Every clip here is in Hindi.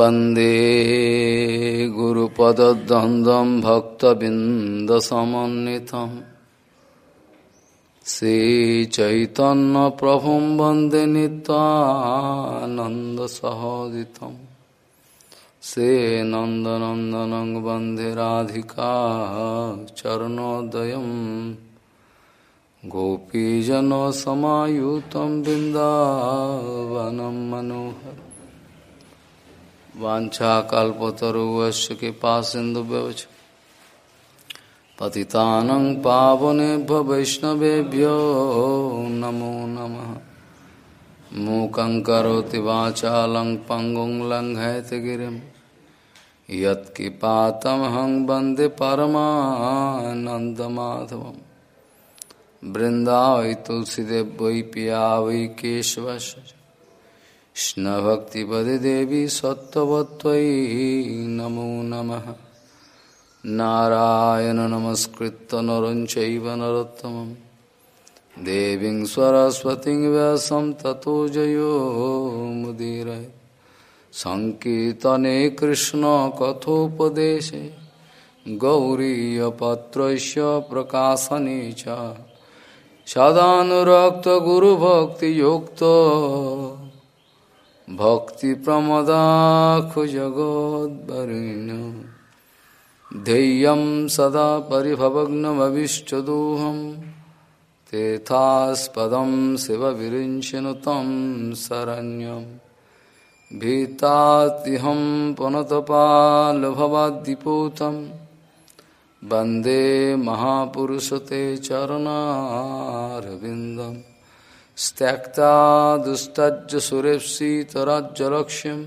वंदे गुरुपदद्वन्द्वं भक्तबिन्दसमन्वितम् श्रीचैतन्यप्रभुं वंदे नित्वानन्दसहोदितम् श्रीनन्दनन्दनं वंदे राधिका चरणोदयं। गोपीजनसमायुतं बिन्दावनं मनोहर वाछाकल्पतरुवश्य कृपा सिंधु व्यवच पतितानं पावनेभ्य वैष्णवेभ्यो नमो नमः। मूकं करोति वाचालं पङ्गुं लङ्घयतगिरिं यत्किपातमहं वंदे परमानन्दमाधवं बृन्दावै तुलसीदेव वै पिया वै केशवस्य। कृष्णभक्तिपदे देवी सत्त्ववत्त्वयि नमो नमः। नारायण नमस्कृत्य नरं चैव नरोत्तमं देवीं सरस्वतीं व्यासं ततो जयो मुदीरय। सङ्कीर्तने कृष्णकथोपदेशे गौरीयपत्रस्य प्रकाशने च। सदानुरक्तगुरुभक्तियुक्तो भक्तिप्रमदाखुजगोद्वरिण्य ध्येयं सदा परिभवग्नमविष्टदोहं। तेथास्पदं शिवविरिञ्चनु तं शरण्यं। भीतात्यहं पुनतपालभवाद्दिपूतं। वंदे महापुरुषते चरणारविन्दम्। त्यक्ता दुस्तज सुरेप्सितराज्यलक्ष्यं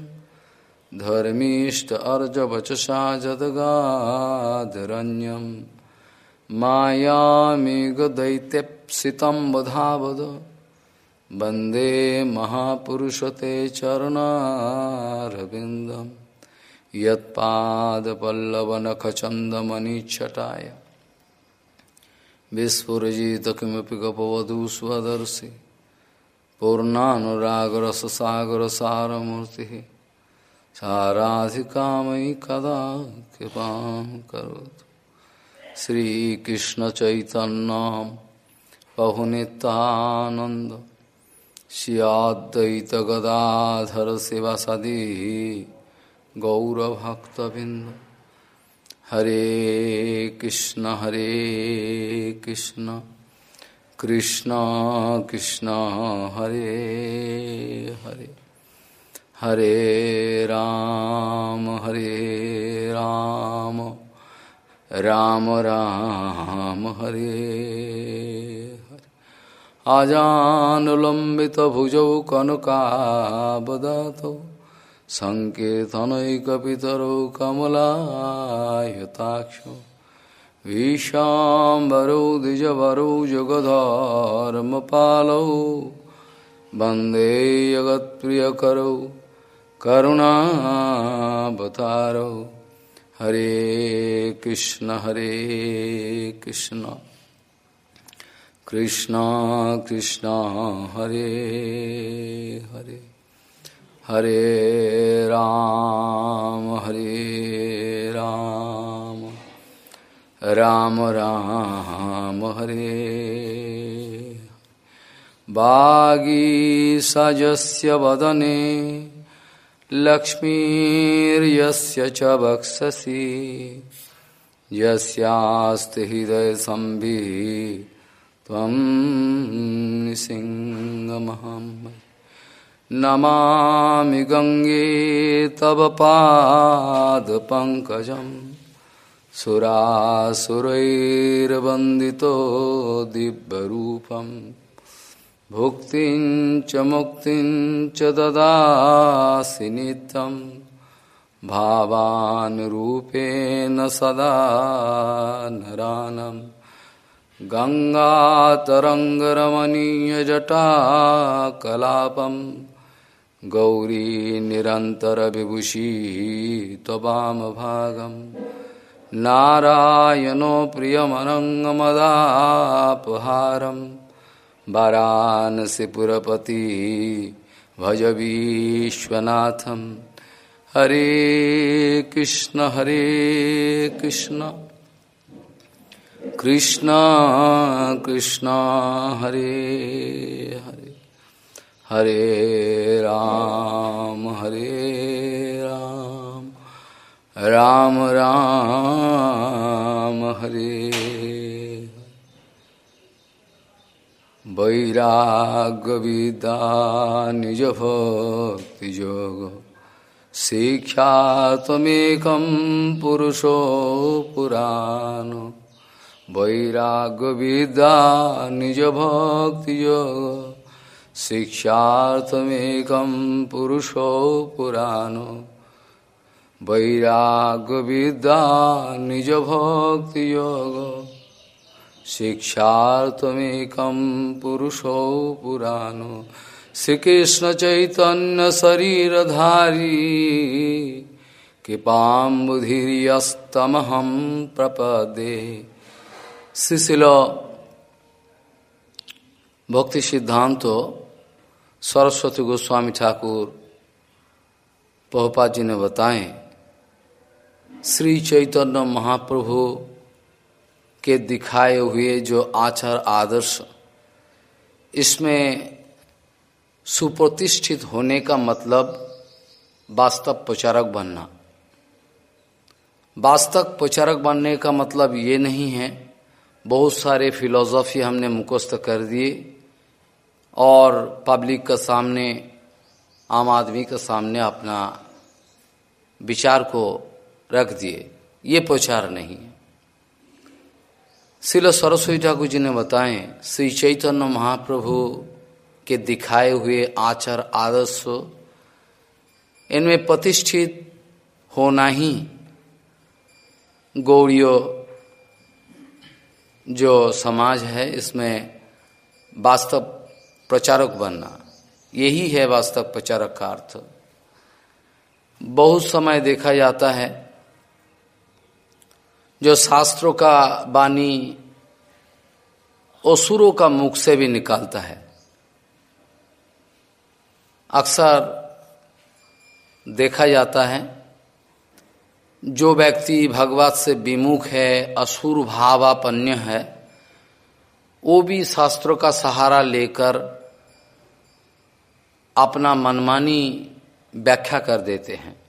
धर्मीष्ट अर्जवचसा जदगाधरण्यं मायामेघदैत्यप्सितं वधावद। वंदे महापुरुषते चरणारविन्दं यत्पादपल्लवनखचन्दमनिच्छटाय। विस्फुरजित किमपि गपवधू स्वदर्शि पूर्णानुरागरससागरसारमूर्तिः साराधिकामयि कदा कृपा कृपां करोतु श्रीकृष्णचैतन्यां बहुनितानन्द श्रियाद्वैतगदाधर शिवसदी गौरभक्तबिन्द। हरे कृष्ण हरे कृष्ण। कृष्ण कृष्ण हरे हरे। हरे राम हरे राम। राम राम, हरे हरे। आजानुलम्बितभुजौ कनकावदातौ सङ्केतनैकपितरौ कमलायताक्षौ। विशाम्बरौ द्विजवरौ जुगधर्मपालौ वंदे जगत्प्रियकरौ करुणावतारौ। हरे कृष्ण हरे कृष्ण। कृष्ण कृष्ण, हरे हरे। हरे राम हरे राम। राम राम हरे। बागीसजस्य वदने, लक्ष्मीर्यस्य च वक्षसि। यस्यास्ति हृदयसंविः त्वं सिंहमहम् नमामि गङ्गे तव पादपङ्कजम्। सुरासुरैर्वन्दितो दिव्यरूपम्। भुक्तिं च मुक्तिं च ददासि नित्यं भावानुरूपेण सदा नरानं गङ्गातरङ्गरमणीयजटाकलापम्। गौरी निरन्तरविभूषी नारायणो प्रियमनङ्गमदापहारं वाराणसीपुरपति भज विश्वनाथं हरे कृष्ण हरे कृष्ण। कृष्ण कृष्ण, हरे हरे। हरे राम हरे राम। राम राम हरे। वैराग्य विदा निज भक्ति योग शिक्षा तमेकं पुरुषो पुराण। वैराग्य विदा निज भक्ति योग शिक्षार्थमेकं पुरुषो पुराण। वैराग्य विद्या निज भक्ति योग। शिक्षार्थमेकं पुरुषो पुराण। श्रीकृष्ण चैतन्य शरीरधारी। कृपाबुधिस्तमहम प्रपदे। शिशिलो भक्ति सिद्धांत सरस्वती गोस्वामी ठाकुर पहुपा जी ने बताए श्री चैतन्य महाप्रभु के दिखाए हुए जो आचार आदर्श, इसमें सुप्रतिष्ठित होने का मतलब वास्तव प्रचारक बनना। वास्तव प्रचारक बनने का मतलब ये नहीं है, बहुत सारे फिलोसॉफी हमने मुखस्त कर दिए और पब्लिक का सामने, आम आदमी के सामने अपना विचार को रख दिए। ये प्रचार नहीं है। शिल सरस्वती ठाकुर जी ने बताएँ, श्री चैतन्य महाप्रभु के दिखाए हुए आचार आदर्श इनमें प्रतिष्ठित होना ही गौड़ियों जो समाज है, इसमें वास्तव प्रचारक बनना। यही है वास्तव प्रचारक का अर्थ। बहुत समय देखा जाता है जो शास्त्रों का वाणी असुरों का मुख से भी निकालता है। अक्सर देखा जाता है, जो व्यक्ति भगवत से विमुख है, असुर भावापन्य है, वो भी शास्त्रों का सहारा लेकर अपना मनमानी व्याख्या कर देते हैं।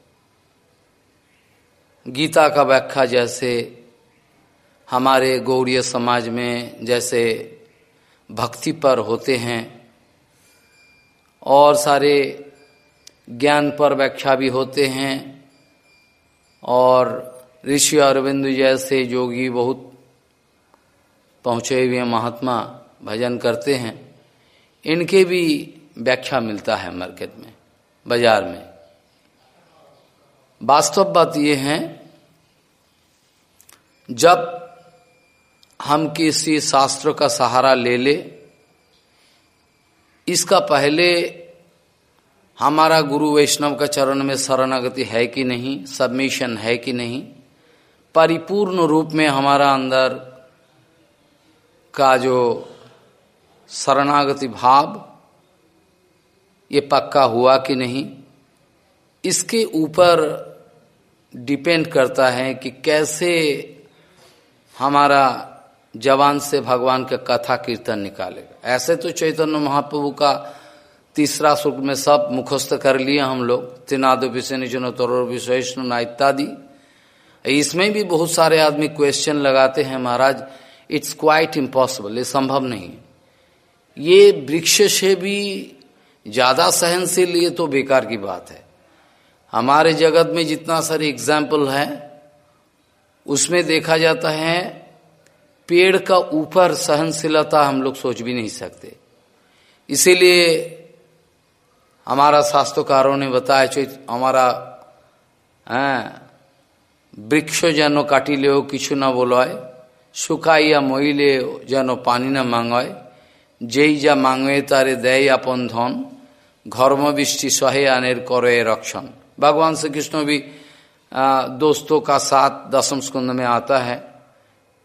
गीता का व्याख्या जैसे हमारे गौड़ीय समाज में जैसे भक्ति पर होते हैं और सारे ज्ञान पर व्याख्या भी होते हैं और ऋषि अरविंद जैसे जोगी बहुत पहुँचे हुए महात्मा भजन करते हैं, इनके भी व्याख्या मिलता है मार्केट में, बाज़ार में। वास्तव बात ये है जब हम किसी शास्त्र का सहारा ले ले, इसका पहले हमारा गुरु वैष्णव का चरण में शरणागति है कि नहीं सबमिशन है कि नहीं, परिपूर्ण रूप में हमारा अंदर का जो शरणागति भाव, ये पक्का हुआ कि नहीं, इसके ऊपर डिपेंड करता है कि कैसे हमारा जवान से भगवान का कथा कीर्तन निकालेगा। ऐसे तो चैतन्य महाप्रभु का तीसरा सुख में सब मुखस्त कर लिए हम लोग। त्रिनाद विषय तरोर विश्वष्णु इत्यादि। इसमें भी बहुत सारे आदमी क्वेश्चन लगाते हैं, महाराज। इट्स क्वाइट इम्पॉसिबल ये संभव नहीं। ये वृक्ष से भी ज़्यादा सहनशील, ये तो बेकार की बात है। हमारे जगत में जितना सारे एग्ज़ाम्पल है उसमें देखा जाता है पेड़ का ऊपर सहनशीलता हम लोग सोच भी नहीं सकते इसीलिए हमारा शास्त्रकारों ने बताया चो हमारा वृक्ष যেন কাটিলেও কিছু না বলয় শুকাইয়া মইলে যেন পানি না মাঙয় যেই যা মাঙে তারে দেয় আপন ধন घर्मविष्टि सहे आनेर करे रक्षण भगवान श्री कृष्ण भी दोस्तों का साथ दसम स्कुंद में आता है।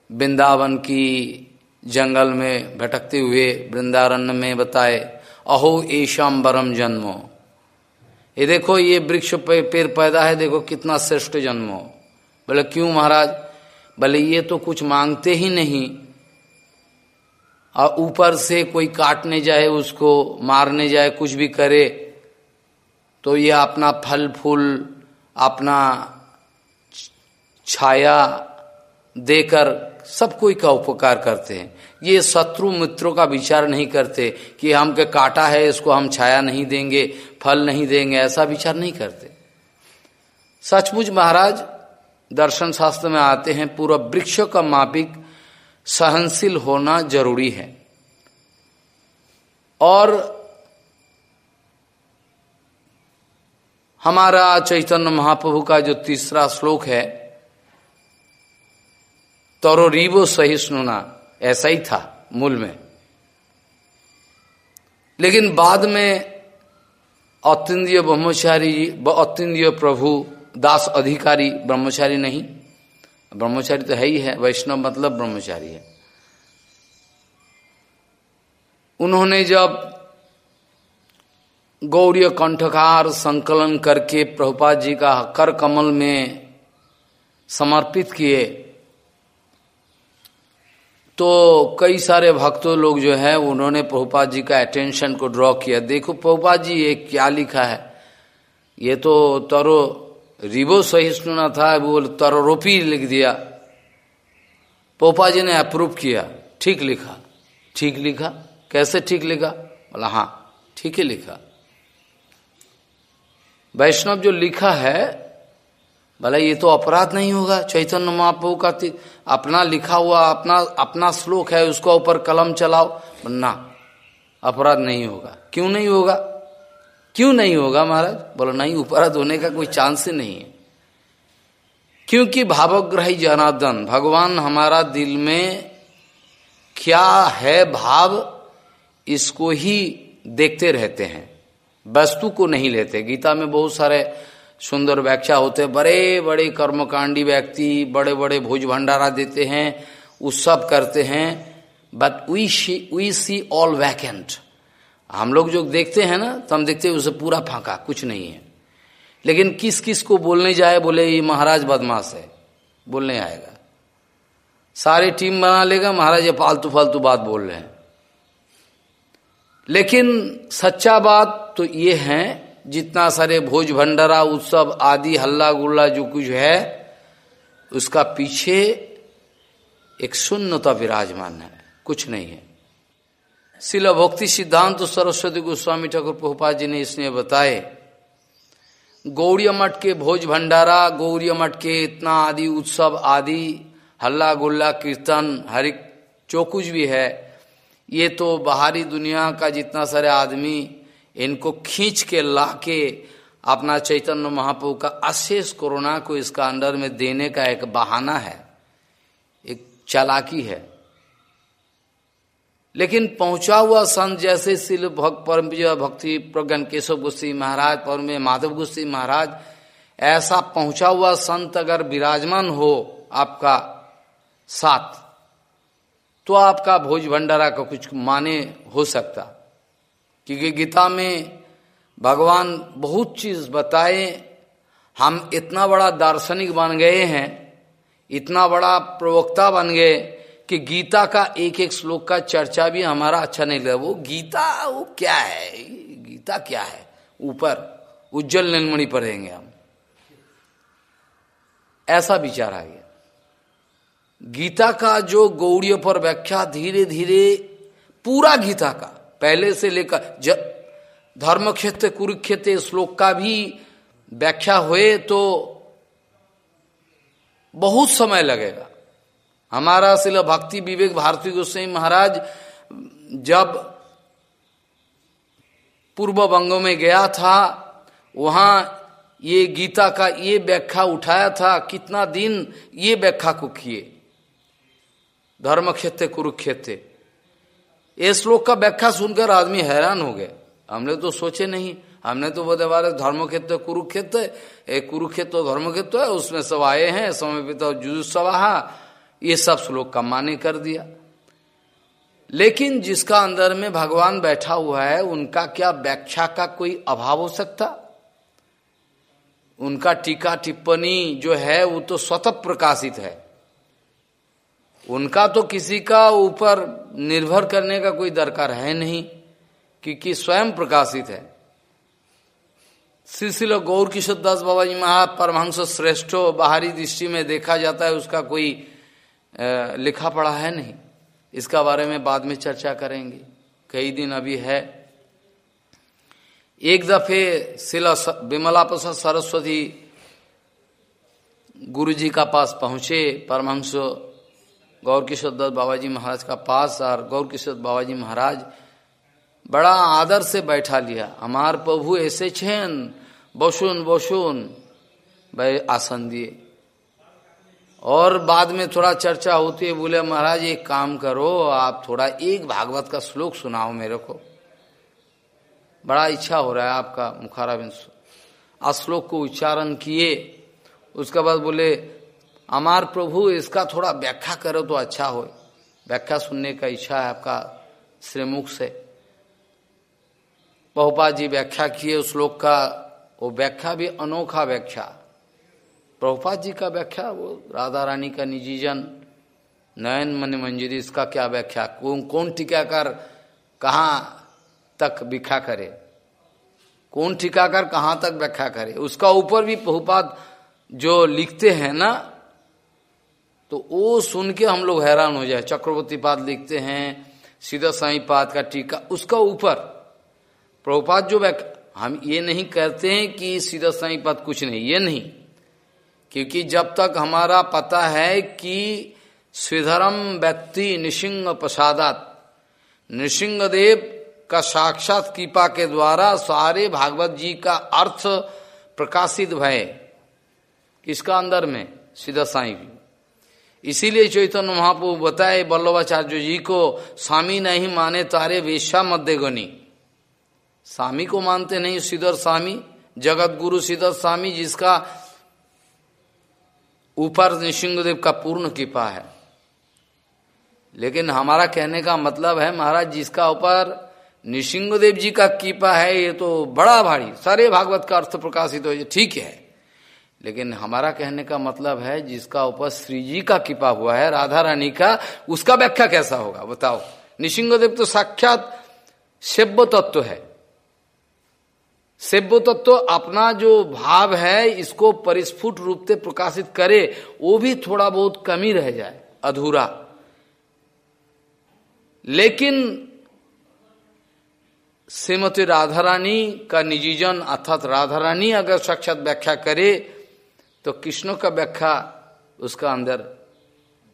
वृंदावन की जंगल में भटकते हुए वृंदारण्य में बताए, अहो ऐशाम बरम जन्मो। ये देखो, ये वृक्ष पे पेड़ पैदा है, देखो कितना श्रेष्ठ जन्म। बोले, क्यों महाराज? बोले, ये तो कुछ मांगते ही नहीं। और ऊपर से कोई काटने जाए, उसको मारने जाए, कुछ भी करे तो ये अपना फल, फूल, अपना छाया देकर सब कोई का उपकार करते हैं। ये शत्रु मित्रों का विचार नहीं करते कि हम के काटा है, इसको हम छाया नहीं देंगे, फल नहीं देंगे, ऐसा विचार नहीं करते। सचमुच महाराज, दर्शन शास्त्र में आते हैं, पूरा वृक्ष का मापिक सहनशील होना ज़रूरी है। और हमारा चैतन्य महाप्रभु का जो तीसरा श्लोक है तोरो रीबो सहिष्णुना ऐसा ही था मूल में। लेकिन बाद में अत्यंदीय ब्रह्मचारी अत्यंदीय प्रभु, दास अधिकारी ब्रह्मचारी नहीं। ब्रह्मचारी तो है ही है, वैष्णव मतलब ब्रह्मचारी है। उन्होंने जब गौरी कंठकार संकलन करके प्रभुपाद जी का कर कमल में समर्पित किए तो कई सारे भक्तों लोग जो है, उन्होंने प्रभुपाद जी का अटेंशन को ड्रॉ किया। देखो, प्रभुपाद जी, ये क्या लिखा है? ये तो तरो रिबो सहिष्णुना था, वो तरोपी लिख दिया। पोपा जी ने अप्रूव किया। ठीक लिखा। ठीक लिखा? कैसे ठीक लिखा? बोला हाँ ठीक है लिखा। वैष्णव जो लिखा है बोला ये तो अपराध नहीं होगा, चैतन्य महाप्रभु का अपना लिखा हुआ, अपना अपना श्लोक है, उसको ऊपर कलम चलाओ ना, अपराध नहीं होगा। क्यों नहीं होगा? क्यों नहीं होगा महाराज? बोलो, नहीं, अपराध होने का कोई चांस ही नहीं है। क्योंकि भावग्रही जनार्दन, भगवान हमारा दिल में क्या है भाव, इसको ही देखते रहते हैं। वस्तु को नहीं लेते। गीता में बहुत सारे सुंदर व्याख्या होते बड़े बड़े कर्मकांडी व्यक्ति, बड़े बड़े भोज भंडारा देते हैं, उत्सव करते हैं। But we we see all vacant हम लोग जो देखते हैं ना तो हम देखते हैं उसे पूरा फांका, कुछ नहीं है। लेकिन किस किस को बोलने जाए, बोले, ये महाराज बदमाश है। बोलने आएगा। सारे टीम बना लेगा, महाराज ये फालतू फालतू बात बोल रहे हैं। लेकिन सच्चा बात तो ये है जितना सारे भोज भंडारा, उत्सव, आदि, हल्ला गुल्ला जो कुछ है, उसका पीछे एक शून्यता विराजमान है, कुछ नहीं है। शिल भक्ति सिद्धांत तो सरस्वती गोस्वामी ठाकुर प्रभुपा जी ने इसने बताए गौड़ी मठ के भोज भंडारा गौरी मठ के इतना आदि उत्सव, आदि, हल्ला गुल्ला, कीर्तन हरिक जो कुछ भी है, ये तो बाहरी दुनिया का जितना सारे आदमी इनको खींच के ला के अपना चैतन्य महाप्रभु का अशेष कोरोना को इसका अंडर में देने का एक बहाना है, एक चालाकी है। लेकिन पहुँचा हुआ संत जैसे शिल भक्त परम भक्ति प्रज्ञान केशव गुस्सी महाराज, परम माधव गुस्सी महाराज, ऐसा पहुँचा हुआ संत अगर विराजमान हो आपका साथ तो आपका भोज भंडारा का कुछ माने हो सकता। क्योंकि गीता में भगवान बहुत चीज़ बताए, हम इतना बड़ा दार्शनिक बन गए हैं, इतना बड़ा प्रवक्ता बन गए कि गीता का एक एक श्लोक का चर्चा भी हमारा अच्छा नहीं लगा। वो गीता, वो क्या है? गीता क्या है? ऊपर, उज्जवल नीलमणि पढ़ेंगे हम। ऐसा विचार आ गया। गीता का जो गौड़ियों पर व्याख्या धीरे धीरे पूरा गीता का पहले से लेकर धर्म क्षेत्र कुरुक्षेत्र श्लोक का भी व्याख्या हुए तो बहुत समय लगेगा। हमारा शिल भक्ति विवेक भारती गोस्वाई महाराज जब पूर्व बंगों में गया था, वहाँ ये गीता का ये व्याख्या उठाया था, कितना दिन ये व्याख्या को किए? धर्म क्षेत्र कुरुक्षेत्र। ये श्लोक का व्याख्या सुनकर आदमी हैरान हो गए। हमने तो सोचे नहीं। हमने तो बोले बारे धर्म क्षेत्र कुरुक्षेत्र एक कुरुक्षेत्र धर्म क्षेत्र है। उसमें सब आए हैं समय पिता जुजुसवा ये सब श्लोक का माने कर दिया। लेकिन जिसका अंदर में भगवान बैठा हुआ है, उनका क्या व्याख्या का कोई अभाव हो सकता? उनका टीका टिप्पणी जो है, वो तो स्वतः प्रकाशित है। उनका तो किसी का ऊपर निर्भर करने का कोई दरकार है नहीं, क्योंकि स्वयं प्रकाशित है। सिलसिला गौर किशोर दास बाबा जी महा परमहंस श्रेष्ठ, बाहरी दृष्टि में देखा जाता है, उसका कोई लिखा पढ़ा है नहीं। इसका बारे में बाद में चर्चा करेंगे। कई दिन अभी है। एक दफे शिला विमला प्रसाद सरस्वती गुरु जी का पास पहुँचे, परमहंस गौर किशोर दत्त बाबा जी महाराज का पास और गौर किशोर बाबा जी महाराज बड़ा आदर से बैठा लिया। हमार प्रभु ऐसे छेन, बसुन बसुन। भाई आसन दिए। और बाद में थोड़ा चर्चा होती है, बोले महाराज एक काम करो, आप थोड़ा एक भागवत का श्लोक सुनाओ मेरे को। बड़ा इच्छा हो रहा है आपका मुखारा बिंद श्लोक को उच्चारण किए, उसके बाद बोले अमार प्रभु, इसका थोड़ा व्याख्या करो तो अच्छा हो। व्याख्या सुनने का इच्छा है आपका श्रीमुख से। बहुपा जी व्याख्या किए उस श्लोक का, वो व्याख्या भी अनोखा व्याख्या। प्रभुपाद जी का व्याख्या, वो राधा रानी का निजी जन नयन मन मंजरी, इसका क्या व्याख्या? कौन कौन टीकाकार कहाँ तक व्याख्या करे? कौन टीकाकार कहाँ तक व्याख्या करे? उसका ऊपर भी प्रभुपाद जो लिखते हैं ना तो वो सुन के हम लोग हैरान हो जाए। चक्रवर्ती पाद लिखते हैं, सीधा साई पाद का टीका, उसका ऊपर। प्रभुपाद जो हम ये नहीं कहते हैं कि सीधा साई पाद कुछ नहीं, ये नहीं। क्योंकि जब तक हमारा पता है कि श्रीधरम व्यक्ति निशिंग प्रसादात, नृसिंहदेव का साक्षात कृपा के द्वारा सारे भागवत जी का अर्थ प्रकाशित भय, किसका अंदर में? सीधा साई भी। इसीलिए चैतन्य महाप्रभु बताए, बल्लभाचार्य जी को, स्वामी नहीं माने तारे वेश्या मध्य गनी। स्वामी को मानते नहीं सीधर स्वामी जगत गुरु सीधर स्वामी, जिसका ऊपर निशिंगदेव का पूर्ण कृपा है। लेकिन हमारा कहने का मतलब है, महाराज, जिसका ऊपर निशिंगदेव जी का कृपा है, ये तो बड़ा भारी, सारे भागवत का अर्थ प्रकाशित हो ठीक है। लेकिन हमारा कहने का मतलब है, जिसका ऊपर श्री जी का कृपा हुआ है, राधा रानी का, उसका व्याख्या कैसा होगा? बताओ। निशिंगदेव तो साक्षात सेव्य तत्व है। सेव्य तत्व अपना जो भाव है, इसको परिस्फुट रूप से प्रकाशित करे, वो भी थोड़ा बहुत कमी रह जाए, अधूरा। लेकिन श्रीमती राधा रानी का निजीजन, अर्थात राधा रानी अगर साक्षात व्याख्या करे तो कृष्ण का व्याख्या उसका अंदर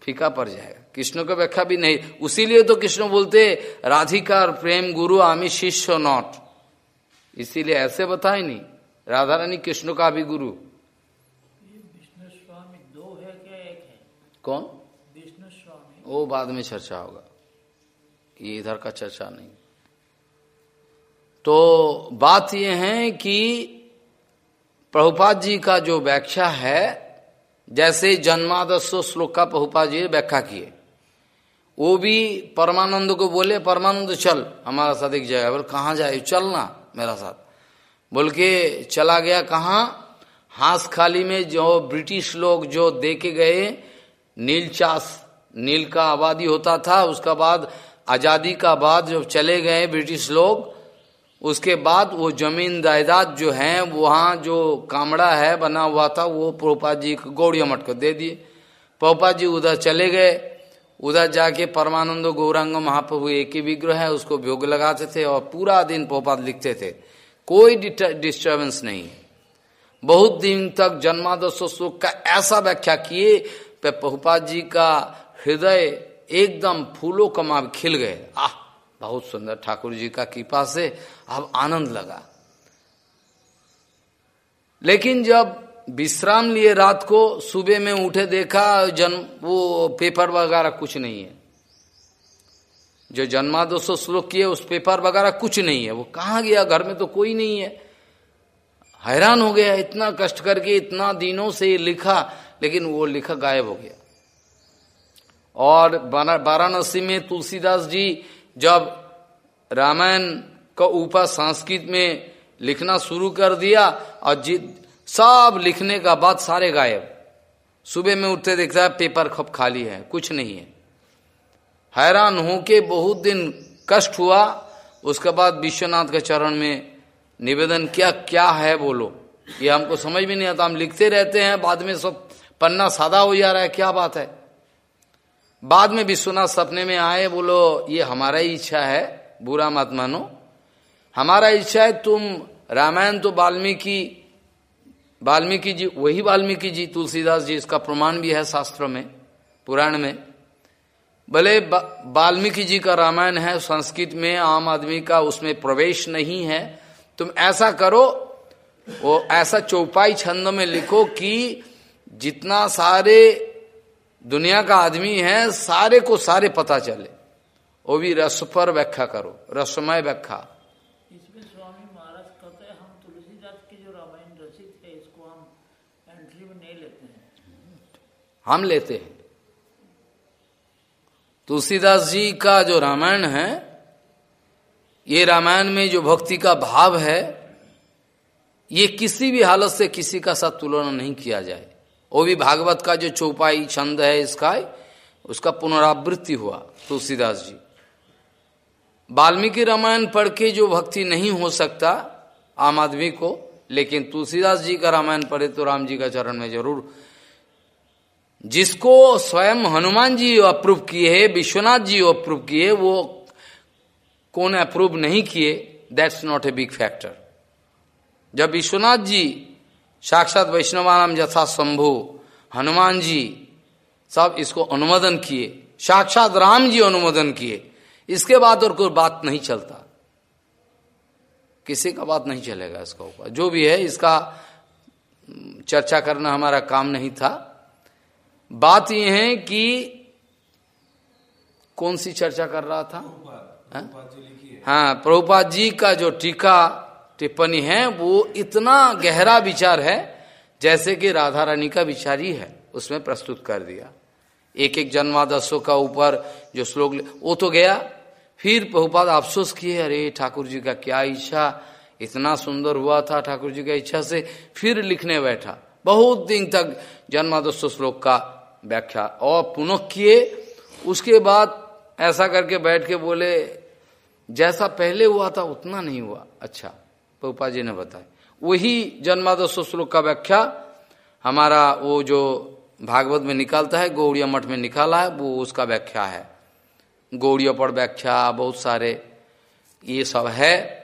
फीका पड़ जाएगा। कृष्ण का व्याख्या भी नहीं। उसीलिए तो कृष्ण बोलते राधिकार प्रेम गुरु आमी शिष्य नॉट। इसीलिए ऐसे बताए नहीं। राधा रानी कृष्ण का भी गुरु। स्वामी दो है क्या एक है? कौन? विष्णु स्वामी वो बाद में चर्चा होगा ये इधर का चर्चा नहीं। तो बात यह है कि प्रभुपाद जी का जो व्याख्या है, जैसे जन्मादस्व श्लोक का प्रभुपाद जी ने व्याख्या किए वो भी परमानंद को बोले, परमानंद, चल। हमारा साथ एक जगह बोल, कहाँ जाए? चलना मेरा साथ। बोल के चला गया कहाँ? हाथ खाली में जो ब्रिटिश लोग जो दे के गए नील चास नील का आबादी होता था, उसका बाद आज़ादी का बाद जब चले गए ब्रिटिश लोग उसके बाद वो ज़मीन जायदाद जो है, वहाँ जो कामड़ा है, बना हुआ था, वो प्रोपा जी को गौड़िया मठ को दे दिए। पोपा जी उधर चले गए। उधर जाके परमानंद गौरांग महाप्रभु एक ही विग्रह है, उसको भोग लगाते थे और पूरा दिन पोपात लिखते थे। कोई डिस्टर्बेंस नहीं। बहुत दिन तक जन्मादश श्लोक का ऐसा व्याख्या किए, पे पहुपात जी का हृदय एकदम फूलों कमा खिल गए। आह! बहुत सुंदर ठाकुर जी का कृपा से अब आनंद लगा। लेकिन जब विश्राम लिए रात को सुबह में उठे देखा जन्म वो पेपर वगैरह कुछ नहीं है। जो जन्मादोष श्लोक किए, उस पेपर वगैरह कुछ नहीं है। वो कहा गया? घर में तो कोई नहीं है। हैरान हो गया, इतना कष्ट करके, इतना दिनों से लिखा, लेकिन वो लिखा गायब हो गया। और वाराणसी में तुलसीदास जी जब रामायण का ऊपर संस्कृत में लिखना शुरू कर दिया और जित सब लिखने का बाद सारे गायब। सुबह में उठते देखता है, पेपर खप खाली है, कुछ नहीं है। हैरान हो के बहुत दिन कष्ट हुआ। उसके बाद विश्वनाथ के चरण में निवेदन किया, क्या है बोलो? ये हमको समझ में नहीं आता। हम लिखते रहते हैं, बाद में सब पन्ना सादा हो जा रहा है, क्या बात है? बाद में विश्वनाथ सपने में आए, बोलो, ये हमारा ही इच्छा है। बुरा मत मानो। हमारा इच्छा है तुम रामायण तो वाल्मीकि वाल्मीकि जी, वही वाल्मीकि जी, तुलसीदास जी, इसका प्रमाण भी है शास्त्र में, पुराण में। भले वाल्मीकि जी का रामायण है, संस्कृत में, आम आदमी का उसमें प्रवेश नहीं है, तुम ऐसा करो, वो ऐसा चौपाई छंद में लिखो कि जितना सारे दुनिया का आदमी है सारे को सारे पता चले। वो भी रस पर व्याख्या करो रसमय व्याख्या। इसमें स्वामी महाराज कहते हम तुलसीदास के जो रामायण रचित हम नहीं लेते हम लेते हैं। तुलसीदास जी का जो रामायण है ये रामायण में जो भक्ति का भाव है ये किसी भी हालत से किसी का साथ तुलना नहीं किया जाए। वो भी भागवत का जो चौपाई छंद है इसका, उसका पुनरावृत्ति हुआ, तुलसीदास जी। वाल्मीकि रामायण पढ़ के जो भक्ति नहीं हो सकता आम आदमी को, लेकिन तुलसीदास जी का रामायण पढ़े तो राम जी का चरण में ज़रूर। जिसको स्वयं हनुमान जी अप्रूव किए है विश्वनाथ जी अप्रूव किए, वो कौन अप्रूव नहीं किए that's not a big factor जब विश्वनाथ जी साक्षात वैष्णवानाम यथा शंभु। हनुमान जी सब इसको अनुमोदन किए। साक्षात राम जी अनुमोदन किए। इसके बाद और कोई बात नहीं चलता। किसी का बात नहीं चलेगा इसका ऊपर। जो भी है इसका चर्चा करना हमारा काम नहीं था। बात यह है कि कौन सी चर्चा कर रहा था? हाँ प्रभुपाद जी का जो टीका टिप्पणी है, वो इतना गहरा विचार है, जैसे कि राधा रानी का विचार ही है, उसमें प्रस्तुत कर दिया। एक एक जन्मादशों का ऊपर जो श्लोक वो तो गया। फिर बहुपात अफसोस किए, अरे ठाकुर जी का क्या इच्छा, इतना सुंदर हुआ था ठाकुर जी का इच्छा से, फिर लिखने बैठा। बहुत दिन तक जन्मादश श्लोक का व्याख्या। और पुनः किए, उसके बाद ऐसा करके बैठ के बोले, जैसा पहले हुआ था, उतना नहीं हुआ। अच्छा। पहुपा जी ने बताया। वही जन्मादश श्लोक का व्याख्या, हमारा वो जो भागवत में निकालता है, गौड़िया मठ में निकाला है, वो उसका व्याख्या है। गौड़िया पर व्याख्या, बहुत सारे, ये सब है।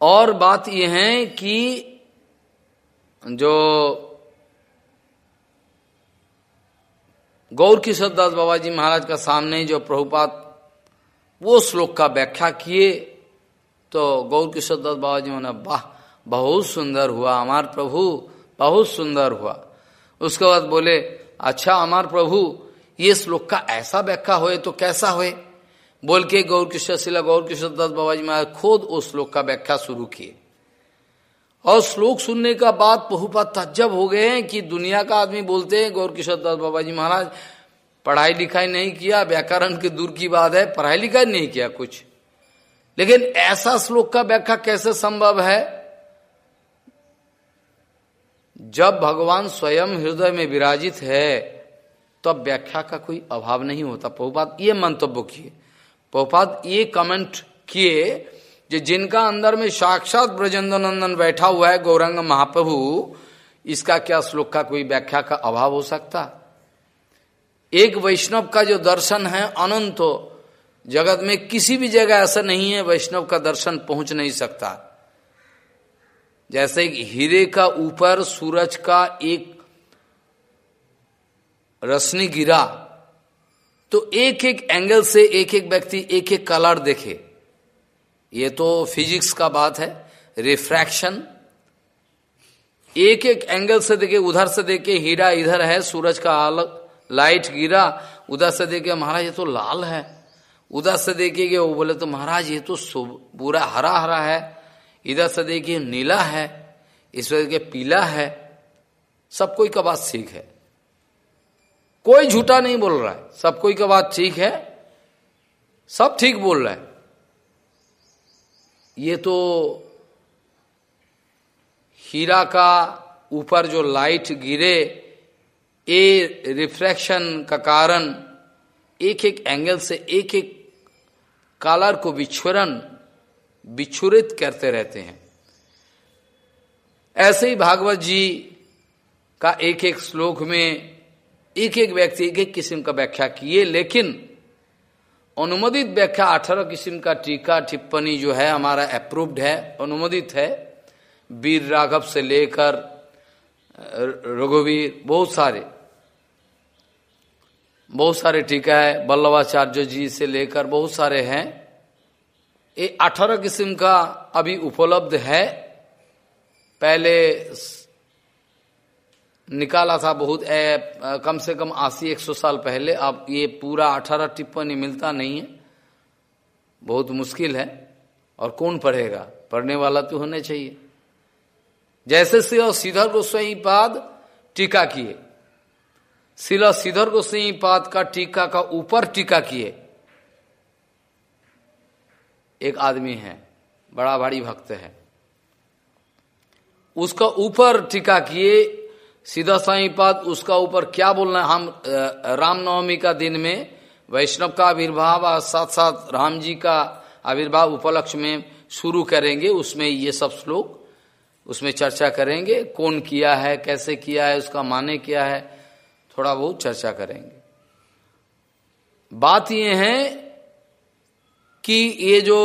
और बात यह है कि जो गौर किशोर दास बाबा जी महाराज का सामने जो प्रभुपात वो श्लोक का व्याख्या किए तो गौर किशोर दास बाबा जी ने वाह, बहुत सुंदर हुआ हमार प्रभु, बहुत सुंदर हुआ। उसके बाद बोले अच्छा हमार प्रभु, ये श्लोक का ऐसा व्याख्या होए तो कैसा होए? बोल के गौर किशोर शिला गौर किशोर दास बाबा जी महाराज, खुद उस श्लोक का व्याख्या शुरू किए। और श्लोक सुनने का बाद बहुपात तजब हो गए हैं कि दुनिया का आदमी बोलते हैं, गौर किशोर दास बाबा जी महाराज पढ़ाई लिखाई नहीं किया, व्याकरण के दूर की बात है पढ़ाई लिखाई नहीं किया कुछ। लेकिन ऐसा श्लोक का व्याख्या कैसे संभव है? जब भगवान स्वयं हृदय में विराजित है तब तो व्याख्या का कोई अभाव नहीं होता। पहुपात ये मंतव्य किए। पहुपात ये कमेंट किए जो जिनका अंदर में साक्षात ब्रजेंद्र नंदन बैठा हुआ है, गौरंग महाप्रभु, इसका क्या श्लोक का कोई व्याख्या का अभाव हो सकता? एक वैष्णव का जो दर्शन है, अनंत जगत में किसी भी जगह ऐसा नहीं है वैष्णव का दर्शन पहुँच नहीं सकता। जैसे हीरे का ऊपर सूरज का एक रश्मि गिरा तो एक एक एंगल से एक एक व्यक्ति एक एक कलर देखे। ये तो फिजिक्स का बात है। रिफ्रैक्शन एक एक एंगल से देखे, उधर से देखे, हीरा इधर है, सूरज का अलग लाइट गिरा, उधर से देखे, महाराज ये तो लाल है। उधर से देखेंगे वो बोले तो महाराज, ये तो पूरा हरा हरा है, इधर से देखिए नीला है, इस वजह के पीला है, सब कोई का बात ठीक है। कोई झूठा नहीं बोल रहा है, सब कोई का बात ठीक है, सब ठीक बोल रहा है। ये तो हीरा का ऊपर जो लाइट गिरे, ए रिफ्रैक्शन का कारण एक एक एंगल से एक एक कलर को विच्छुरन विच्छुरित करते रहते हैं। ऐसे ही भागवत जी का एक एक श्लोक में एक एक व्यक्ति एक एक किस्म का व्याख्या किए, लेकिन अनुमोदित व्याख्या अठारह किस्म का टीका, टिप्पणी जो है, हमारा अप्रूव्ड है, अनुमोदित है। वीर राघव से लेकर रघुवीर, बहुत सारे। बहुत सारे टीका है बल्लभाचार्य जी से लेकर बहुत सारे हैं। ये अठारह किस्म का अभी उपलब्ध है। पहले निकाला था बहुत ए, कम से कम अस्सी एक सौ साल पहले। अब ये पूरा अठारह टिप्पणी मिलता नहीं है। बहुत मुश्किल है। और कौन पढ़ेगा? पढ़ने वाला तो होना चाहिए। जैसे से सीधर गोस्वाई पाद टीका किए। शिला सीधर गोस्वाई पाद का टीका का ऊपर टीका किए। एक आदमी है, बड़ा भारी भक्त है। उसका ऊपर टीका किए, सीधा साई पाद, उसका ऊपर क्या बोलना है? हम रामनवमी का दिन में वैष्णव का आविर्भाव, और साथ साथ राम जी का आविर्भाव उपलक्ष्य में शुरू करेंगे। उसमें ये सब श्लोक, उसमें चर्चा करेंगे। कौन किया है, कैसे किया है, उसका माने क्या है? थोड़ा बहुत चर्चा करेंगे। बात यह है कि ये जो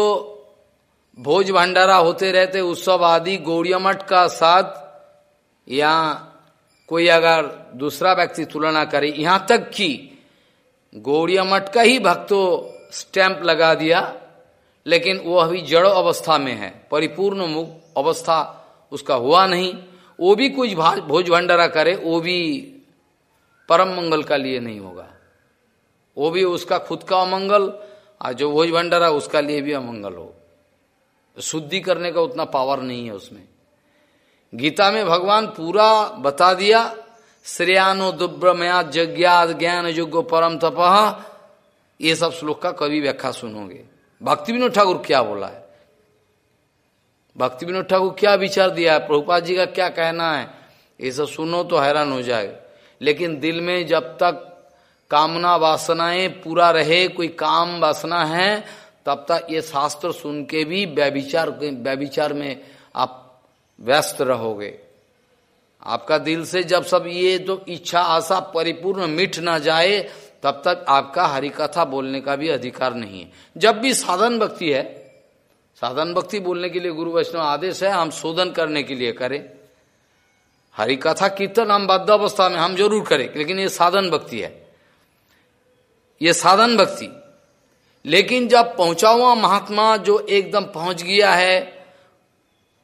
भोज भंडारा होते रहते उत्सव आदि गौड़ियामठ का साथ या कोई अगर दूसरा व्यक्ति तुलना करे, यहाँ तक कि गौड़ियामठ का ही भक्तों स्टैंप लगा दिया, लेकिन वो अभी जड़ अवस्था में है, परिपूर्ण मुख अवस्था उसका हुआ नहीं। वो भी कुछ भोज भंडारा करे, वो भी परम मंगल का लिए नहीं होगा। वो भी उसका खुद का अमंगल, और जो भोज भंडारा उसका लिए भी अमंगल हो। शुद्धि करने का उतना पावर नहीं है उसमें। गीता में भगवान पूरा बता दिया, श्रेयानो दुब्रमया जज्ञात ज्ञान युग परम तपह ये सब श्लोक का कभी व्याख्या सुनोगे। भक्ति विनोद ठाकुर क्या बोला है? भक्ति विनोद ठाकुर क्या विचार दिया है? प्रभुपाद जी का क्या कहना है? ये सब सुनो तो हैरान हो जाए लेकिन दिल में जब तक कामना वासनाएँ पूरा रहे, कोई काम वासना है, तब तक ये शास्त्र सुन के भी व्यभिचार व्यभिचार में आप व्यस्त रहोगे। आपका दिल से जब सब ये तो इच्छा आशा परिपूर्ण मिट ना जाए, तब तक आपका हरिकथा बोलने का भी अधिकार नहीं है। जब भी साधन भक्ति है, साधन भक्ति बोलने के लिए गुरु वैष्णव आदेश है, हम शोधन करने के लिए करें। हरिकथा कीर्तन हम बद्ध अवस्था में, हम ज़रूर करें, लेकिन ये साधन भक्ति है। ये साधन भक्ति। लेकिन जब पहुँचा हुआ महात्मा जो एकदम पहुँच गया है,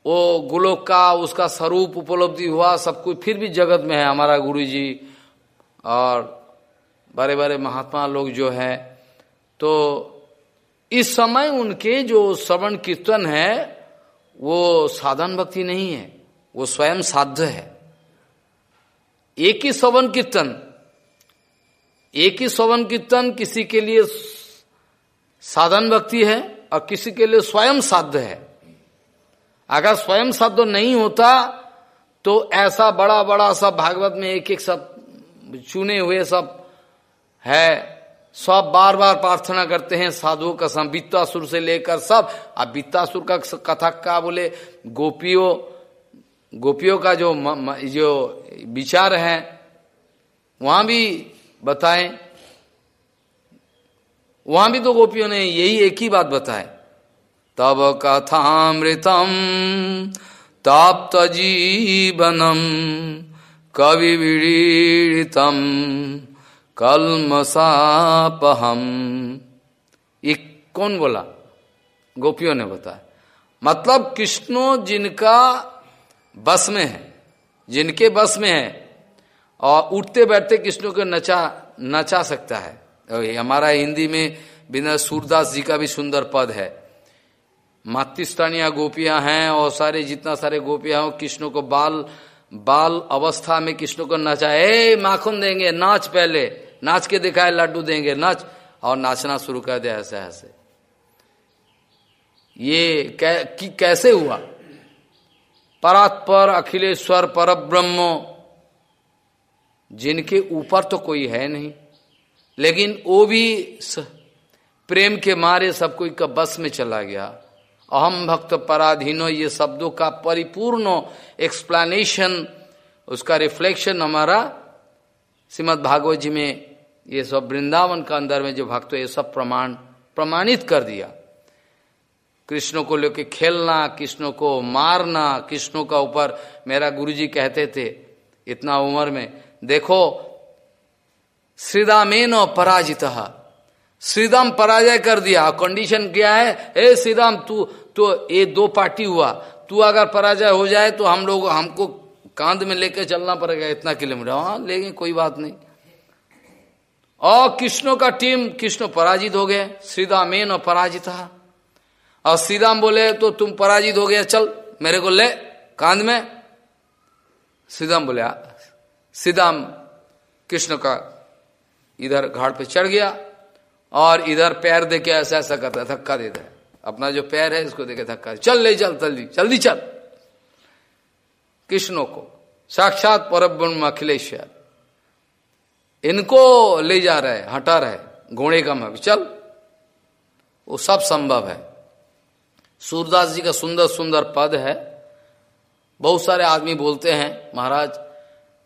वो गोलोक का, उसका स्वरूप उपलब्धि हुआ, सब कुछ, फिर भी जगत में है हमारा गुरु जी और बड़े बड़े महात्मा लोग जो है तो इस समय उनके जो श्रवण कीर्तन है, वो साधन भक्ति नहीं है, वो स्वयं साध्य है। एक ही श्रवण कीर्तन एक ही श्रवण कीर्तन किसी के लिए साधन भक्ति है और किसी के लिए स्वयं साध्य है। अगर स्वयं शब्द नहीं होता तो ऐसा बड़ा बड़ा सब भागवत में एक एक सब चुने हुए सब है। सब बार बार प्रार्थना करते हैं, साधुओं का सम वित्तासुर से लेकर सब। अब वित्तासुर का कथा का बोले? गोपियों गोपियों का जो म, म, जो विचार है वहाँ भी बताएँ। वहाँ भी तो गोपियों ने यही एक ही बात बताए तब कथामृतम ताप्त जीवनम कवि विड़ीतम कलमसापहम ये कौन बोला? गोपियों ने बताया। मतलब कृष्णो जिनका बस में है जिनके बस में है और उठते बैठते कृष्णों को नचा नचा सकता है। हमारा हिंदी में बिना सूरदास जी का भी सुंदर पद है। मातृस्थानीय गोपियाँ हैं और सारे जितना सारे गोपियाँ हो कृष्ण को बाल बाल अवस्था में कृष्ण को नचाए माखन देंगे नाच पहले नाच के दिखाए लड्डू देंगे नाच। और नाचना शुरू कर दे ऐसे ऐसे ये कि, कैसे हुआ? परात्पर, अखिलेश्वर पर ब्रह्म जिनके ऊपर तो कोई है नहीं। लेकिन वो भी प्रेम के मारे सब कोई का बस में चला गया। अहम भक्त पराधीनो, ये शब्दों का परिपूर्ण एक्सप्लेनेशन उसका रिफ्लेक्शन हमारा श्रीमद भागवत जी में, ये सब वृंदावन का अंदर में जो भक्त ये सब प्रमाण, प्रमाणित कर दिया। कृष्ण को लेके खेलना, कृष्ण को मारना, कृष्ण का ऊपर मेरा गुरुजी कहते थे, इतना उम्र में, देखो श्रीदामेन पराजित। श्रीदाम पराजय कर दिया कंडीशन क्या है? ए श्रीदाम तू तो ये दो पार्टी हुआ, तू अगर पराजय हो जाए तो हम लोग, हमको कांध में लेकर चलना पड़ेगा इतना किलोमीटर। हाँ लेंगे, कोई बात नहीं। और कृष्णों का टीम कृष्ण पराजित हो गए श्रीदामेन पराजित। और श्री राम बोले तो तुम पराजित हो गया चल, मेरे को ले, कांध में। श्री राम बोले श्री राम कृष्ण का इधर घाट पे चढ़ गया और इधर पैर दे के ऐसा ऐसा करता है धक्का देता है। अपना जो पैर है, इसको देखे धक्का चल ले, चल, जल्दी जल्दी चल। कृष्णों को साक्षात पर ब्रह्म अखिलेश्वर इनको ले जा रहे हटा रहे घोड़े का मैं चल, वो सब संभव है। सूरदास जी का सुंदर सुंदर पद है। बहुत सारे आदमी बोलते हैं, महाराज,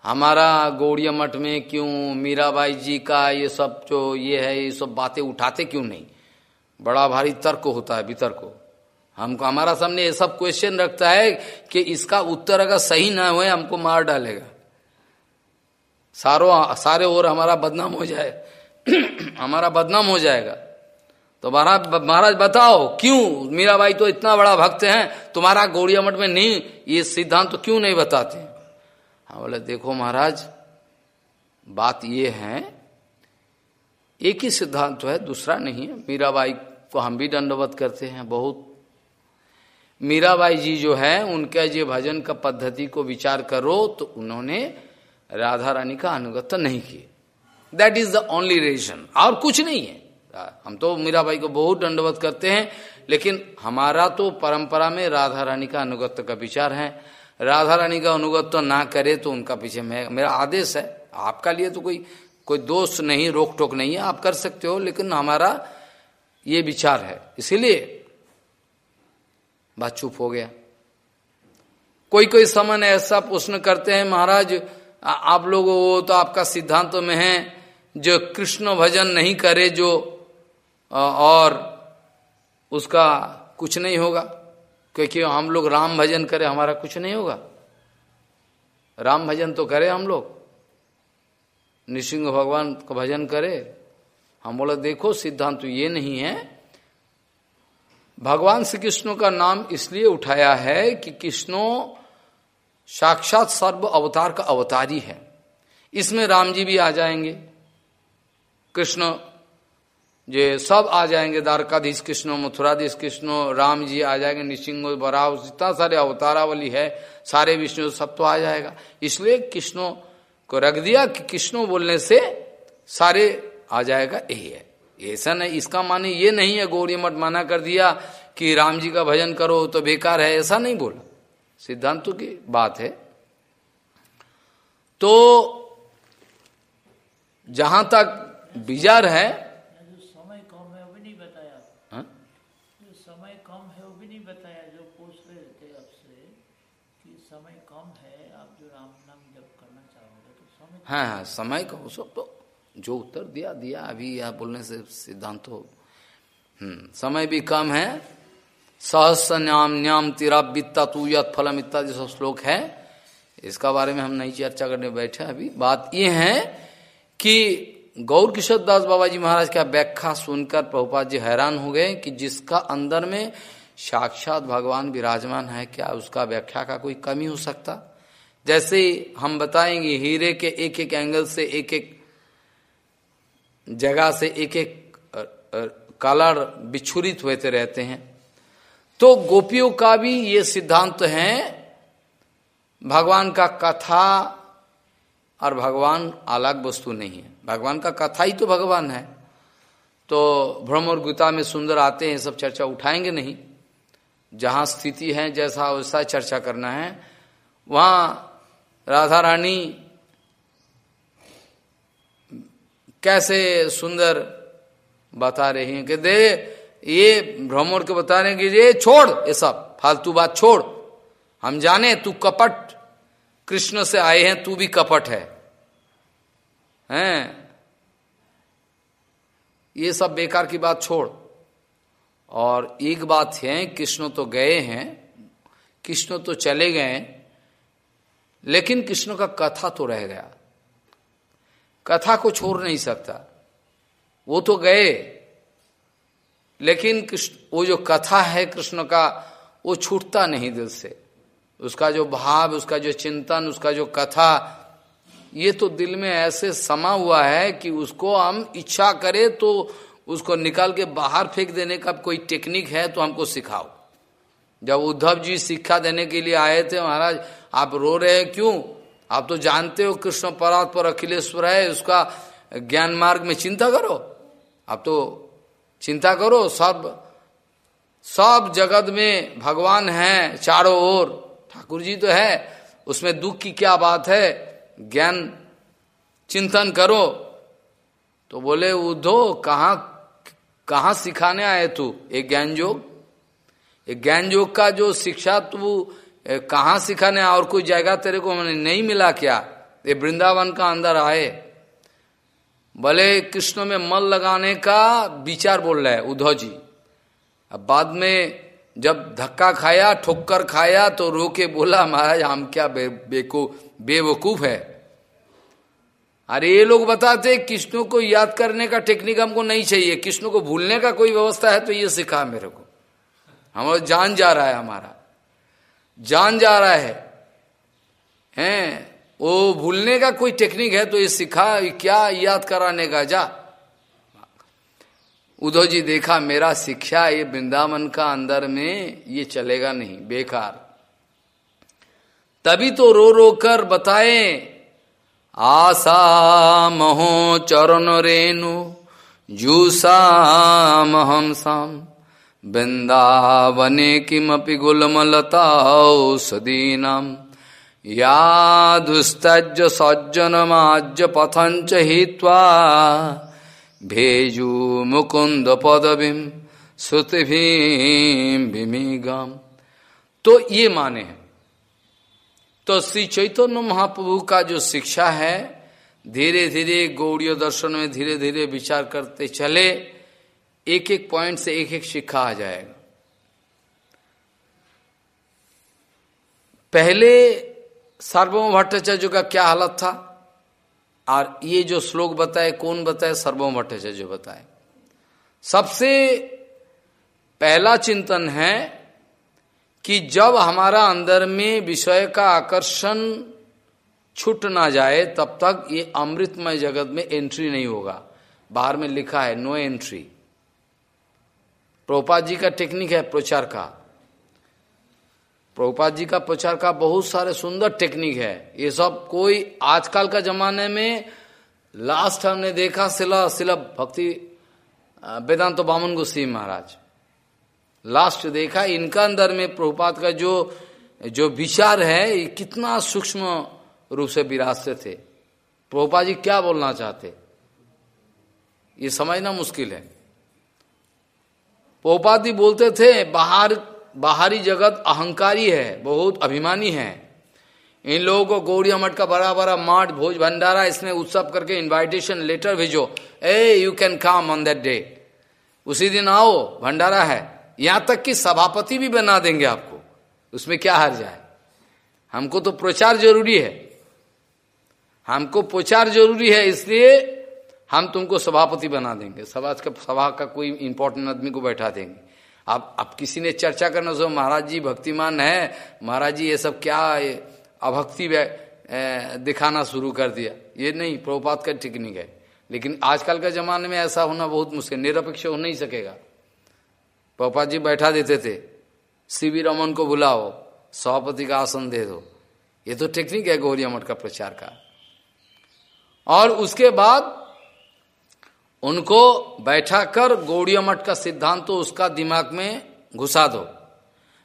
हमारा गौड़िया मठ में क्यों, मीराबाई जी का ये सब जो ये है, ये सब बातें उठाते क्यों नहीं? बड़ा भारी तर्क होता है, वितर्क। हमको, हमारा सामने ये सब क्वेश्चन रखता है कि इसका उत्तर अगर सही ना हो हमको मार डालेगा। सारो, सारे और हमारा बदनाम हो जाए। हमारा बदनाम हो जाएगा। तो महाराज महाराज बताओ, क्यों? मीराबाई तो इतना बड़ा भक्त है, तुम्हारा गौड़िया मठ में नहीं, ये सिद्धांत तो क्यों नहीं बताते? हाँ बोले, देखो महाराज, बात ये है, एक ही सिद्धांत तो है, दूसरा नहीं है। मीराबाई को हम भी दंडवत करते हैं बहुत। मीराबाई जी जो है, उनका जो भजन का पद्धति को विचार करो तो उन्होंने राधा रानी का अनुगत्य नहीं किए। That is the only reason और कुछ नहीं है। हम तो मीराबाई को बहुत दंडवत करते हैं, लेकिन हमारा तो परंपरा में राधा रानी का अनुगत्य का विचार है। राधा रानी का अनुगत्य ना करे तो उनका पीछे में, मेरा आदेश है। आपका लिए तो कोई कोई दोष नहीं रोक टोक नहीं है, आप कर सकते हो, लेकिन हमारा ये विचार है। इसीलिए बात चुप हो गया। कोई कोई समय ऐसा प्रश्न करते हैं, महाराज आप लोग वो तो आपका सिद्धांतों में है, जो कृष्ण भजन नहीं करे, जो और उसका कुछ नहीं होगा, क्योंकि हम लोग राम भजन करें, हमारा कुछ नहीं होगा। राम भजन तो करे हम लोग। नृसिंह भगवान का भजन करे। हम बोला, देखो, सिद्धांत तो ये नहीं है। भगवान श्री कृष्ण का नाम इसलिए उठाया है कि कृष्णो साक्षात सर्व अवतार का अवतारी है। इसमें राम जी भी आ जाएँगे। कृष्ण जे सब आ जाएँगे, द्वारकाधीश कृष्ण, मथुराधीश कृष्ण, राम जी आ जाएँगे निशिंग बराव, जितना सारे अवतारावली है, सारे विष्णु, सब तो आ जाएगा। इसलिए कृष्णो को रख दिया कि कृष्णो बोलने से सारे आ जाएगा, यही है। ऐसा नहीं, इसका माने ये नहीं है, गौरी मठ माना कर दिया कि राम जी का भजन करो तो बेकार है, ऐसा नहीं बोला। सिद्धांतों की बात है। तो जहाँ तक विचार है समय कम है वो भी नहीं बताया हाँ? जो समय कम है वो भी नहीं बताया जो पूछ रहे थे आपसे कि समय कम है आप जो राम नाम जब करना चाहोगे तो समय हाँ हाँ समय का सब तो जो उत्तर दिया दिया, अभी यह बोलने से सिद्धांत हो। हम्म समय भी कम है। सहस्य न्याम न्याम तिरा तिराबित्ता तू यत फलम इत्यादि सब श्लोक है। इसका बारे में हम नहीं चर्चा करने बैठे अभी। बात ये है कि गौर किशोर दास बाबा जी महाराज का व्याख्या सुनकर प्रभुपाद जी हैरान हो गए कि जिसका अंदर में साक्षात भगवान विराजमान है, क्या उसका व्याख्या का कोई कमी हो सकता? जैसे हम बताएँगे हीरे के एक एक एंगल से एक एक जगह से एक एक कलर बिछुरित होते रहते हैं। तो गोपियों का भी ये सिद्धांत है, भगवान का कथा और भगवान अलग वस्तु नहीं है। भगवान का कथा ही तो भगवान है। तो भ्रम और गीता में सुंदर आते हैं, सब चर्चा उठाएँगे नहीं। जहाँ स्थिति है जैसा वैसा चर्चा करना है, वहाँ राधा रानी कैसे सुंदर बता रही हैं कि दे, ये भ्रमण के बता रहे हैं कि ये छोड़, ये सब, फालतू बात छोड़। हम जाने, तू कपट। कृष्ण से आए हैं, तू भी कपट है। हैं? ये सब बेकार की बात छोड़। और एक बात है, कृष्ण तो गए हैं, कृष्ण तो चले गए लेकिन कृष्ण का कथा तो रह गया। कथा को छोड़ नहीं सकता। वो तो गए, लेकिन कृष्ण, वो जो कथा है कृष्ण का, वो छूटता नहीं दिल से। उसका जो भाव, उसका जो चिंतन, उसका जो कथा, ये तो दिल में ऐसे समा हुआ है कि उसको हम इच्छा करें तो उसको निकाल के बाहर फेंक देने का कोई टेक्निक है तो हमको सिखाओ। जब उद्धव जी शिक्षा देने के लिए आए थे, महाराज, आप रो रहे हैं क्यों? आप तो जानते हो कृष्ण परात पर अखिलेश्वर है, उसका ज्ञान मार्ग में चिंता करो। आप तो चिंता करो, सब सब जगत में भगवान है चारों ओर। ठाकुर जी तो है, उसमें दुख की क्या बात है? ज्ञान, चिंतन करो। तो बोले उद्धो कहा कहा सिखाने आए तू? एक ज्ञान योग ज्ञान योग का जो शिक्षा तू कहा सिखाने और कोई जगह तेरे को मैंने नहीं मिला क्या? ये वृंदावन का अंदर आए। भले कृष्ण में मल लगाने का विचार बोल रहा है उद्धव जी। अब बाद में जब धक्का खाया ठोकर खाया तो रो के बोला महाराज हम क्या बे, बेको बेवकूफ़ है? अरे ये लोग बताते कृष्ण को याद करने का टेक्निक हमको नहीं चाहिए। कृष्ण को भूलने का कोई व्यवस्था है तो ये सिखा मेरे को। हमारा जान जा रहा है हमारा। जान जा रहा है। हैं? वो भूलने का कोई टेक्निक है तो ये सिखा क्या याद कराने का? जा। उद्धव जी देखा, मेरा शिक्षा ये वृंदावन का अंदर में ये चलेगा नहीं, बेकार। तभी तो रो रो कर बताए, आशा महो चरण रेणु जूसामहम साम। वृंदावने किमपि गुलमलता सदीनाम। या दुस्तज सज्जनमाज्य पथंच हित्वा भेजू मुकुंद पदवीम श्रुतिभीम तो ये माने हैं। तो श्री चैतन्य महाप्रभु का जो शिक्षा है धीरे धीरे गौड़ीय दर्शन में धीरे धीरे विचार करते चले एक एक पॉइंट से एक एक शिक्षा आ जाएगा पहले सार्वभौम भट्टाचार्य का क्या हालत था? और ये जो श्लोक बताए, कौन बताए? सर्वम भट्टाचार्य बताए। सबसे पहला चिंतन है कि जब हमारा अंदर में विषय का आकर्षण छूट ना जाए, तब तक ये अमृतमय जगत में एंट्री नहीं होगा। बाहर में लिखा है नो एंट्री प्रोपा जी का टेक्निक है प्रचार का। प्रभुपाद जी का प्रचार का बहुत सारे सुंदर टेक्निक है। ये सब कोई आजकल का जमाने में लास्ट हमने देखा सिला सिला भक्ति वेदांत तो बामन गुस्सी महाराज। लास्ट देखा, इनका अंदर में प्रभुपाद का जो जो विचार है, ये कितना सूक्ष्म रूप से विरासते थे। प्रभुपाद जी क्या बोलना चाहते? ये समझना मुश्किल है। प्रभुपाद बोलते थे, बाहर, बाहरी जगत अहंकारी है, बहुत अभिमानी है। इन लोगों को गौड़िया मठ का बड़ा बड़ा माठ, भोज भंडारा, इसमें उत्सव करके इनविटेशन लेटर भेजो। ए you can come on that day उसी दिन आओ, भंडारा है। यहाँ तक कि सभापति भी बना देंगे आपको। उसमें क्या हार जाए? हमको तो प्रचार ज़रूरी है। हमको प्रचार ज़रूरी है, इसलिए हम तुमको सभापति बना देंगे। सभा का सभा का कोई इंपॉर्टेंट आदमी को बैठा देंगे। अब अब किसी ने चर्चा करना सो महाराज जी भक्तिमान है, महाराज जी ये सब क्या अभक्ति दिखाना शुरू कर दिया। ये नहीं प्रभुपात का टेक्निक है। लेकिन आजकल के जमाने में ऐसा होना बहुत मुश्किल, निरपेक्ष हो नहीं सकेगा। प्रभुपात जी बैठा देते थे सी रमन को बुलाओ, सभापति का आसन दे दो। ये तो टेक्निक है गौरिया मठ का प्रचार का। और उसके बाद उनको बैठा कर गौड़िया मठ का सिद्धांत तो उसका दिमाग में घुसा दो।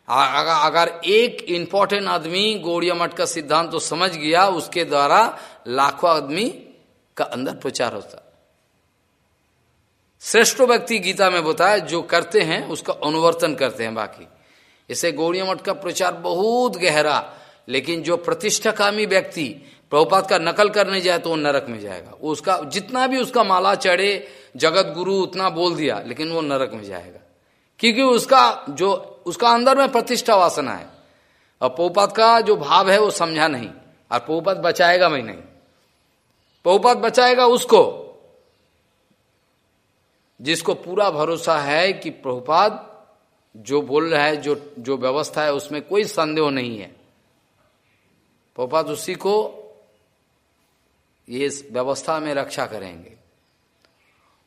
अगर एक इंपॉर्टेंट आदमी गौड़िया मठ का सिद्धांत तो समझ गया, उसके द्वारा लाखों आदमी का अंदर प्रचार होता। श्रेष्ठ व्यक्ति गीता में बताया, जो करते हैं, उसका अनुवर्तन करते हैं बाकी। इसे गौड़िया मठ का प्रचार बहुत गहरा, लेकिन जो प्रतिष्ठाकामी व्यक्ति प्रभुपात का नकल करने जाए तो वो नरक में जाएगा। उसका, जितना भी उसका माला चढ़े, जगत गुरु उतना बोल दिया, लेकिन वो नरक में जाएगा। क्योंकि उसका, जो, उसका अंदर में प्रतिष्ठा वासना है। और पोपात का जो भाव है, वो समझा नहीं। और पोपात बचाएगा मैं नहीं। पोपात बचाएगा उसको, जिसको पूरा भरोसा है कि प्रभुपाद जो बोल रहा है, जो जो व्यवस्था है, उसमें कोई संदेह नहीं है। प्रभुपाद उसी को ये व्यवस्था में रक्षा करेंगे।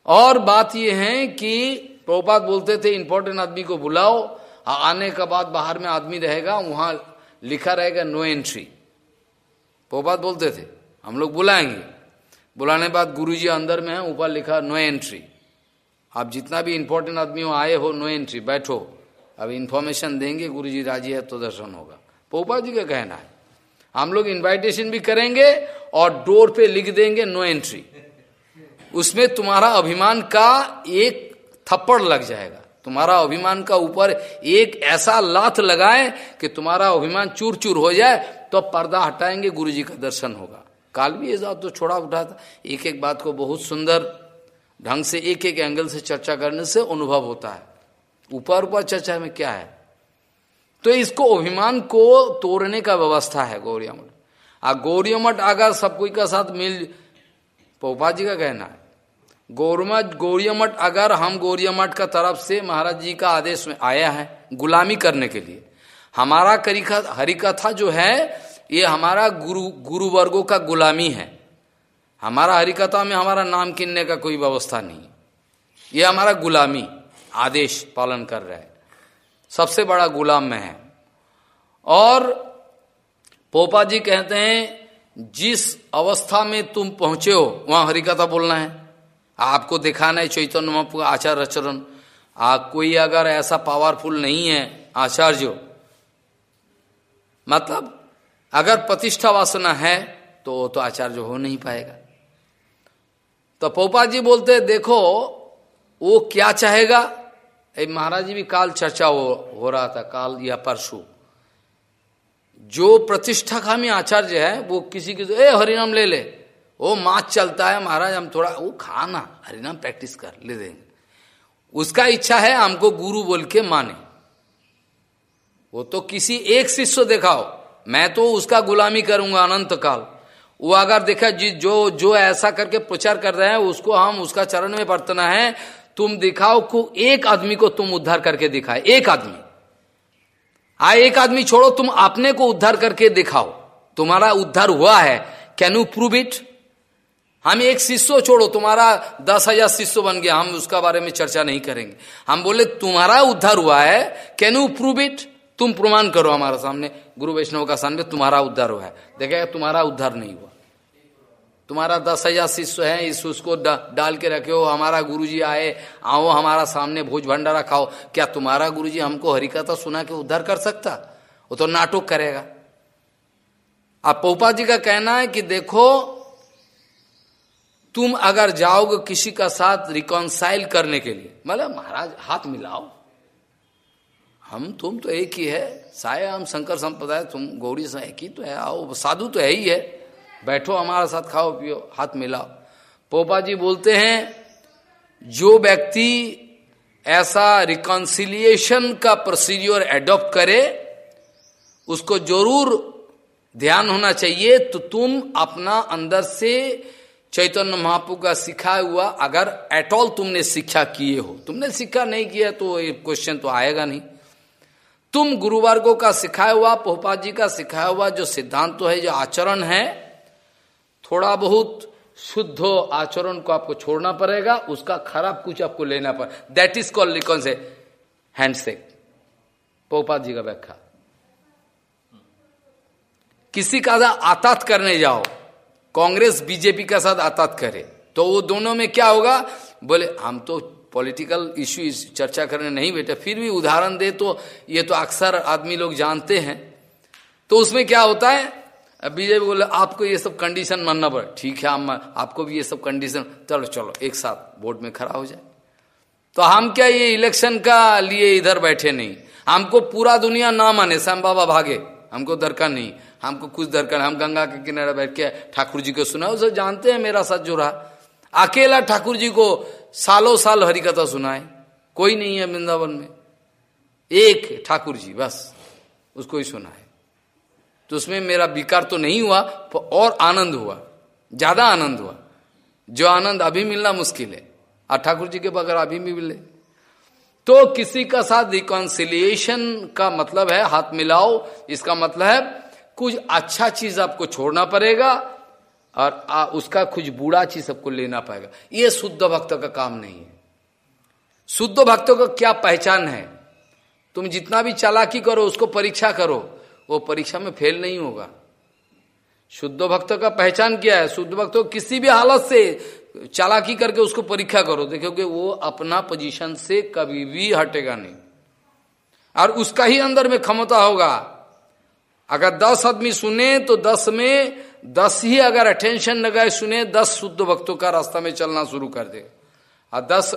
और बात ये है कि प्रभुपाद बोलते थे, इंपॉर्टेंट आदमी को बुलाओ आने के बाद बाहर में आदमी रहेगा, वहाँ लिखा रहेगा नो एंट्री। प्रभुपाद बोलते थे, हम लोग बुलाएँगे। बुलाने बाद गुरुजी अंदर में है, ऊपर लिखा नो एंट्री। आप जितना भी इंपॉर्टेंट आदमी हो, आए हो, नो एंट्री, बैठो। अब इंफॉर्मेशन देंगे, गुरुजी राज़ी है तो दर्शन होगा। पोपा जी का कहना है, हम लोग इनवाइटेशन भी करेंगे और डोर पे लिख देंगे नो एंट्री। उसमें तुम्हारा अभिमान का एक थप्पड़ लग जाएगा। तुम्हारा अभिमान का ऊपर एक ऐसा लात लगाए कि तुम्हारा अभिमान चूर चूर हो जाए तो पर्दा हटाएँगे गुरु जी का दर्शन होगा। काल भी ये तो छोड़ा उठा था। एक एक बात को बहुत सुंदर ढंग से एक एक एंगल से चर्चा करने से अनुभव होता है। ऊपर ऊपर चर्चा में क्या है? तो इसको अभिमान को तोड़ने का व्यवस्था है गौरिया मठ आ गौरिया मठ अगर सब कोई का साथ मिल, पोपा जी का कहना है। गौरमठ गौरिया मठ अगर हम गौरिया मठ का तरफ़ से महाराज जी का आदेश में आया है गुलामी करने के लिए। हमारा हरिकथा जो है, ये हमारा गुरु गुरु वर्गों का गुलामी है। हमारा हरिकथा में हमारा नाम किनने का कोई व्यवस्था नहीं। ये हमारा गुलामी आदेश पालन कर रहा है। सबसे बड़ा गुलाम में है। और पोपा जी कहते हैं जिस अवस्था में तुम पहुँचे हो वहाँ हरिकथा बोलना है। आपको दिखाना है चैतन्य महापु आचार आचरण। आ कोई अगर ऐसा पावरफुल नहीं है आचार्य मतलब अगर प्रतिष्ठा वासना है तो वो तो आचार्य हो नहीं पाएगा। तो पोपा जी बोलते देखो वो क्या चाहेगा? महाराज जी भी काल चर्चा हो, हो रहा था काल या परसु। जो प्रतिष्ठा खामी आचार्य है, वो किसी की ए, हरिनाम ले ले। वो माच चलता है महाराज, हम थोड़ा वो खाना हरिनाम प्रैक्टिस कर, ले देंगे। उसका इच्छा है हमको गुरु बोल के माने। वो तो किसी एक शिष्य दिखाओ, मैं तो उसका गुलामी करूँगा अनंत काल। वो अगर देखा, जी, जो जो ऐसा करके प्रचार कर रहे हैं, उसको हम, उसका चरण में बरतना है, तुम दिखाओ को, एक आदमी को तुम उद्धार करके दिखाए, एक आदमी। आ, एक आदमी छोड़ो, तुम अपने को उद्धार करके दिखाओ। तुम्हारा उद्धार हुआ है। कैन यू प्रूव इट हम एक शिष्य छोड़ो, तुम्हारा दस हज़ार शिष्य बन गया, हम उसका बारे में चर्चा नहीं करेंगे। हम बोले, तुम्हारा उद्धार हुआ है। कैन यू प्रूव इट तुम प्रमाण करो हमारे सामने। गुरु वैष्णव का सामने, तुम्हारा उद्धार हुआ है। देखेगा तुम्हारा उद्धार नहीं हुआ। तुम्हारा दस हज़ार शिष्य है, इस उसको डाल के रखे हो, हमारा गुरुजी आए, आओ हमारा सामने भोज भंडारा खाओ। क्या तुम्हारा गुरुजी हमको हरिकथा सुना के उद्धार कर सकता? वो तो नाटक करेगा। अब पोपा जी का कहना है कि देखो, तुम अगर जाओगे किसी का साथ रिकॉन्साइल करने के लिए मतलब महाराज, हाथ मिलाओ। हम, तुम तो एक ही है, साया हम शंकर संप्रदाय, तुम गौरी एक ही तो है, आओ, साधु तो है ही है। बैठो हमारे साथ, खाओ, पियो, हाथ मिलाओ। पोपा जी बोलते हैं, जो व्यक्ति ऐसा रिकॉन्सिलिएशन का प्रोसीजियर एडॉप्ट करे, उसको ज़रूर ध्यान होना चाहिए तो तुम अपना अंदर से चैतन्य महापु का सिखाया हुआ, अगर एट ऑल तुमने शिक्षा किए हो। तुमने शिक्षा नहीं किया तो ये क्वेश्चन तो आएगा नहीं। तुम गुरुवर्गो का सिखाया हुआ पोपा जी का सिखाया हुआ, जो सिद्धांत तो है, जो आचरण है थोड़ा बहुत शुद्ध आचरण को आपको छोड़ना पड़ेगा, उसका खराब कुछ आपको लेना पड़े दैट इज़ कॉल लिकॉन से? हैंडसेक पोपा जी का व्याख्या। किसी का आतात करने जाओ, कांग्रेस बीजेपी का साथ आतात करे तो वो दोनों में क्या होगा? बोले, हम तो पॉलिटिकल इश्यू चर्चा करने नहीं बैठे, फिर भी उदाहरण दे तो ये तो अक्सर आदमी लोग जानते हैं। तो उसमें क्या होता है? बीजेपी बोले, आपको ये सब कंडीशन मानना पड़े। ठीक है, हम, आपको भी ये सब कंडीशन चलो चलो, एक साथ वोट में खड़ा हो जाए। तो हम क्या ये इलेक्शन का लिए इधर बैठे नहीं? हमको पूरा दुनिया ना माने श्याम बाबा भागे। हमको दरकार नहीं। हमको कुछ दरकार हम गंगा के किनारे बैठ के ठाकुर जी को सुना उसे जानते हैं मेरा साथ जो रहा। अकेला ठाकुर जी को सालों साल हरिकथा सुनाए। कोई नहीं है वृंदावन में। एक ठाकुर जी, बस, उसको ही सुनाए। तो उसमें मेरा विकार तो नहीं हुआ और आनंद हुआ ज़्यादा आनंद हुआ। जो आनंद अभी मिलना मुश्किल है। और ठाकुर जी के बगैर अभी भी मिले। तो किसी का साथ रिकॉन्सिलिएशन का मतलब है हाथ मिलाओ। इसका मतलब है कुछ अच्छा चीज़ आपको छोड़ना पड़ेगा और आ, उसका कुछ बुरा चीज़ सबको लेना पाएगा ये शुद्ध भक्तों का काम नहीं है। शुद्ध भक्तों का क्या पहचान है? तुम जितना भी चालाकी करो उसको परीक्षा करो। वो परीक्षा में फेल नहीं होगा। शुद्ध भक्त का पहचान क्या है। शुद्ध भक्तों किसी भी हालत से चालाकी करके उसको परीक्षा करो। देखोगे वो अपना पोजीशन से कभी भी हटेगा नहीं। और उसका ही अंदर में क्षमता होगा। अगर दस आदमी सुने तो दस में दस ही अगर अटेंशन लगाए सुने, दस शुद्ध भक्तों का रास्ता में चलना शुरू कर दे। और दस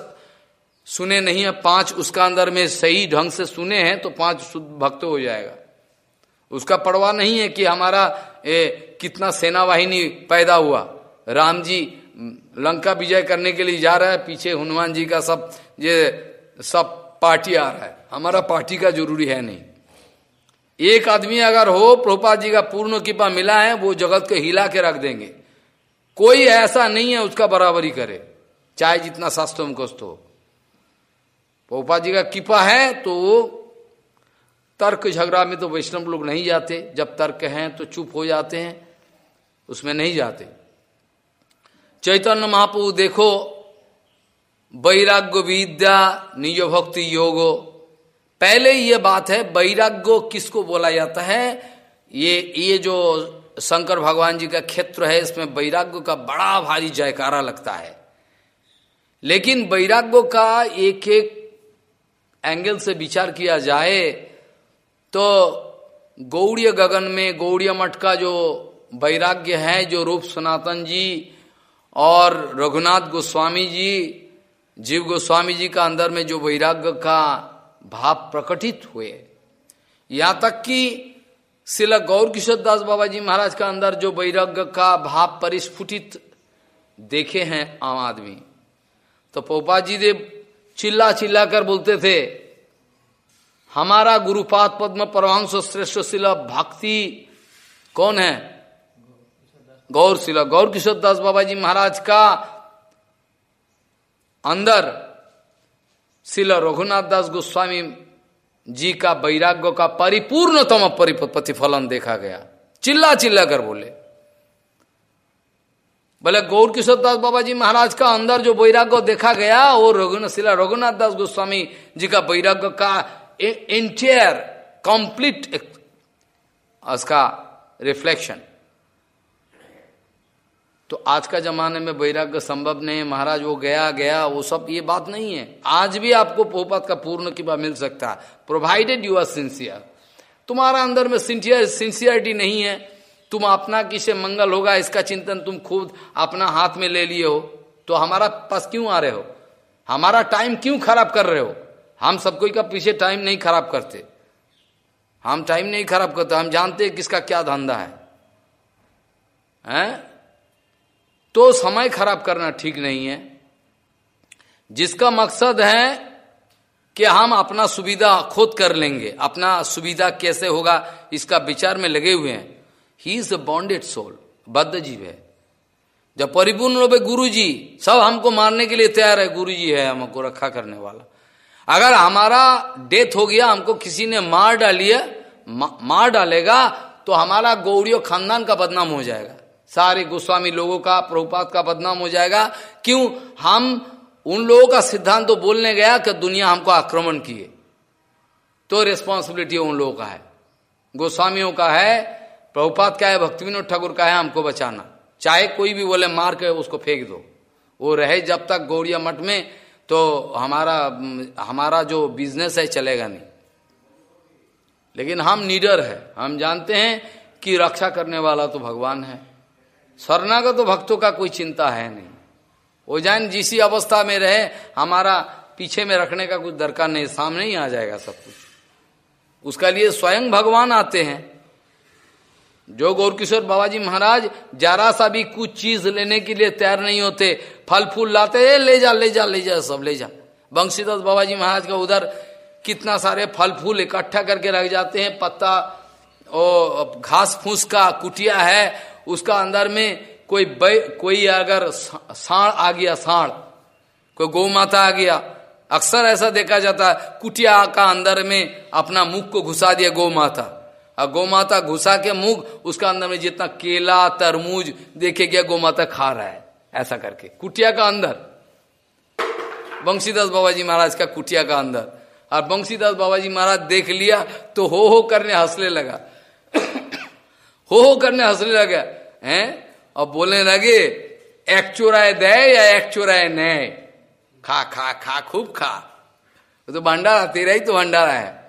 सुने नहीं है पाँच उसका अंदर में सही ढंग से सुने हैं तो पाँच शुद्ध भक्त हो जाएगा। उसका परवाह नहीं है कि हमारा ए, कितना सेना वाहिनी पैदा हुआ। राम जी लंका विजय करने के लिए जा रहा है पीछे हनुमान जी का सब ये सब पार्टी आ रहा है। हमारा पार्टी का ज़रूरी है नहीं। एक आदमी अगर हो प्रभुपाद जी का पूर्ण कृपा मिला है वो जगत को हिला के रख देंगे। कोई ऐसा नहीं है उसका बराबरी करे। चाहे जितना शास्त्रों में कष्ट हो। प्रभुपाद जी का कृपा है तो तर्क झगड़ा में तो वैष्णव लोग नहीं जाते। जब तर्क हैं तो चुप हो जाते हैं, उसमें नहीं जाते। चैतन्य महाप्रभु, देखो, वैराग्य विद्या निज भक्ति योगो। पहले ये बात है, वैराग्य किसको बोला जाता है? ये ये जो शंकर भगवान जी का क्षेत्र है, इसमें वैराग्य का बड़ा भारी जयकारा लगता है। लेकिन वैराग्य का एक एक एंगल से विचार किया जाए तो गौड़ीय गगन में गौड़ीय मठ का जो वैराग्य है, जो रूप सनातन जी और रघुनाथ गोस्वामी जी, जीव गोस्वामी जी का अंदर में जो वैराग्य का भाव प्रकटित हुए। यहाँ तक कि शिला गौर किशोर दास बाबा जी महाराज का अंदर जो वैराग्य का भाव परिस्फुटित देखे हैं आम आदमी। तो पोपा जी देव चिल्ला चिल्ला कर बोलते थे हमारा गुरुपाद पद्म परमांश श्रेष्ठ शिला भक्ति कौन है? गौर शिला। गौर किशोर दास बाबा जी महाराज का अंदर शिला रघुनाथ दास गोस्वामी जी का वैराग्य का परिपूर्णतम प्रतिफलन देखा गया। चिल्ला चिल्ला कर बोले। बोले, गौर किशोर दास बाबा जी महाराज का अंदर जो वैराग्य देखा गया, वो रघुनाथ शिला रघुनाथ दास गोस्वामी जी का वैराग्य का इंटेयर कंप्लीट उसका रिफ्लेक्शन तो आज का जमाने में वैराग्य संभव नहीं महाराज वो गया गया, वो सब ये बात नहीं है। आज भी आपको पोपत का पूर्ण किबा मिल सकता है। प्रोवाइडेड यू आर सिंसियर तुम्हारा अंदर में सिंसियर सिंसियरिटी नहीं है। तुम अपना किसे मंगल होगा, इसका चिंतन तुम खुद अपना हाथ में ले लिए हो। तो हमारा पास क्यों आ रहे हो? हमारा टाइम क्यों खराब कर रहे हो? हम सब कोई का पीछे टाइम नहीं खराब करते। हम टाइम नहीं खराब करते, हम जानते हैं किसका क्या धंधा है। हैं? तो समय खराब करना ठीक नहीं है। जिसका मकसद है कि हम अपना सुविधा खुद कर लेंगे। अपना सुविधा कैसे होगा, इसका विचार में लगे हुए हैं। He is a bonded soul बद्ध जीव है। जब परिपूर्ण लोग गुरु जी सब हमको मारने के लिए तैयार है गुरु जी है हमको रखा करने वाला। अगर हमारा डेथ हो गया हमको किसी ने मार डालिए मा, मार डालेगा तो हमारा गौड़ियों खानदान का बदनाम हो जाएगा। सारे गोस्वामी लोगों का प्रभुपात का बदनाम हो जाएगा। क्यों? हम उन लोगों का सिद्धांत तो बोलने गया कि दुनिया हमको आक्रमण किए। तो रिस्पॉन्सिबिलिटी उन लोगों का है। गोस्वामियों का है प्रभुपात का है भक्ति विनोद ठाकुर का है हमको बचाना। चाहे कोई भी बोले मार के उसको फेंक दो। वो रहे जब तक गौड़िया मठ में तो हमारा हमारा जो बिज़नेस है चलेगा नहीं। लेकिन हम नीडर है। हम जानते हैं कि रक्षा करने वाला तो भगवान है। शरणागत तो भक्तों का कोई चिंता है नहीं। वो जान जिसी अवस्था में रहे, हमारा पीछे में रखने का कुछ दरकार नहीं, सामने ही आ जाएगा सब कुछ। उसका लिए स्वयं भगवान आते हैं। जो गौरकिशोर बाबा जी महाराज, जरा सा भी कुछ चीज़ लेने के लिए तैयार नहीं होते। फल फूल लाते ले जा ले जा ले जा, सब ले जा। बंशीदास बाबा जी महाराज का उधर कितना सारे फल फूल इकट्ठा करके रख जाते हैं, पत्ता ओ घास फूस का कुटिया है, उसका अंदर में कोई कोई अगर साढ़ आ गया साढ़ कोई गौ माता आ गया, अक्सर ऐसा देखा जाता है, कुटिया का अंदर में अपना मुख को घुसा दिया गौ माता। और गौ माता घुसा के मुख उसका अंदर में जितना केला, तरमूज, देखे गया गौ माता खा रहा है, ऐसा करके। कुटिया का अंदर। बंशीदास बाबा जी महाराज का कुटिया का अंदर। और बंशीदास बाबा जी महाराज देख लिया तो हो हो करने हंसने लगा। हो हो करने हंसने लगा, हैं? और बोलने लगे, एक चोराए दे या एक चोराए न खा खा खा, खूब खा। तो भंडारा, तेरा ही तो भंडारा है।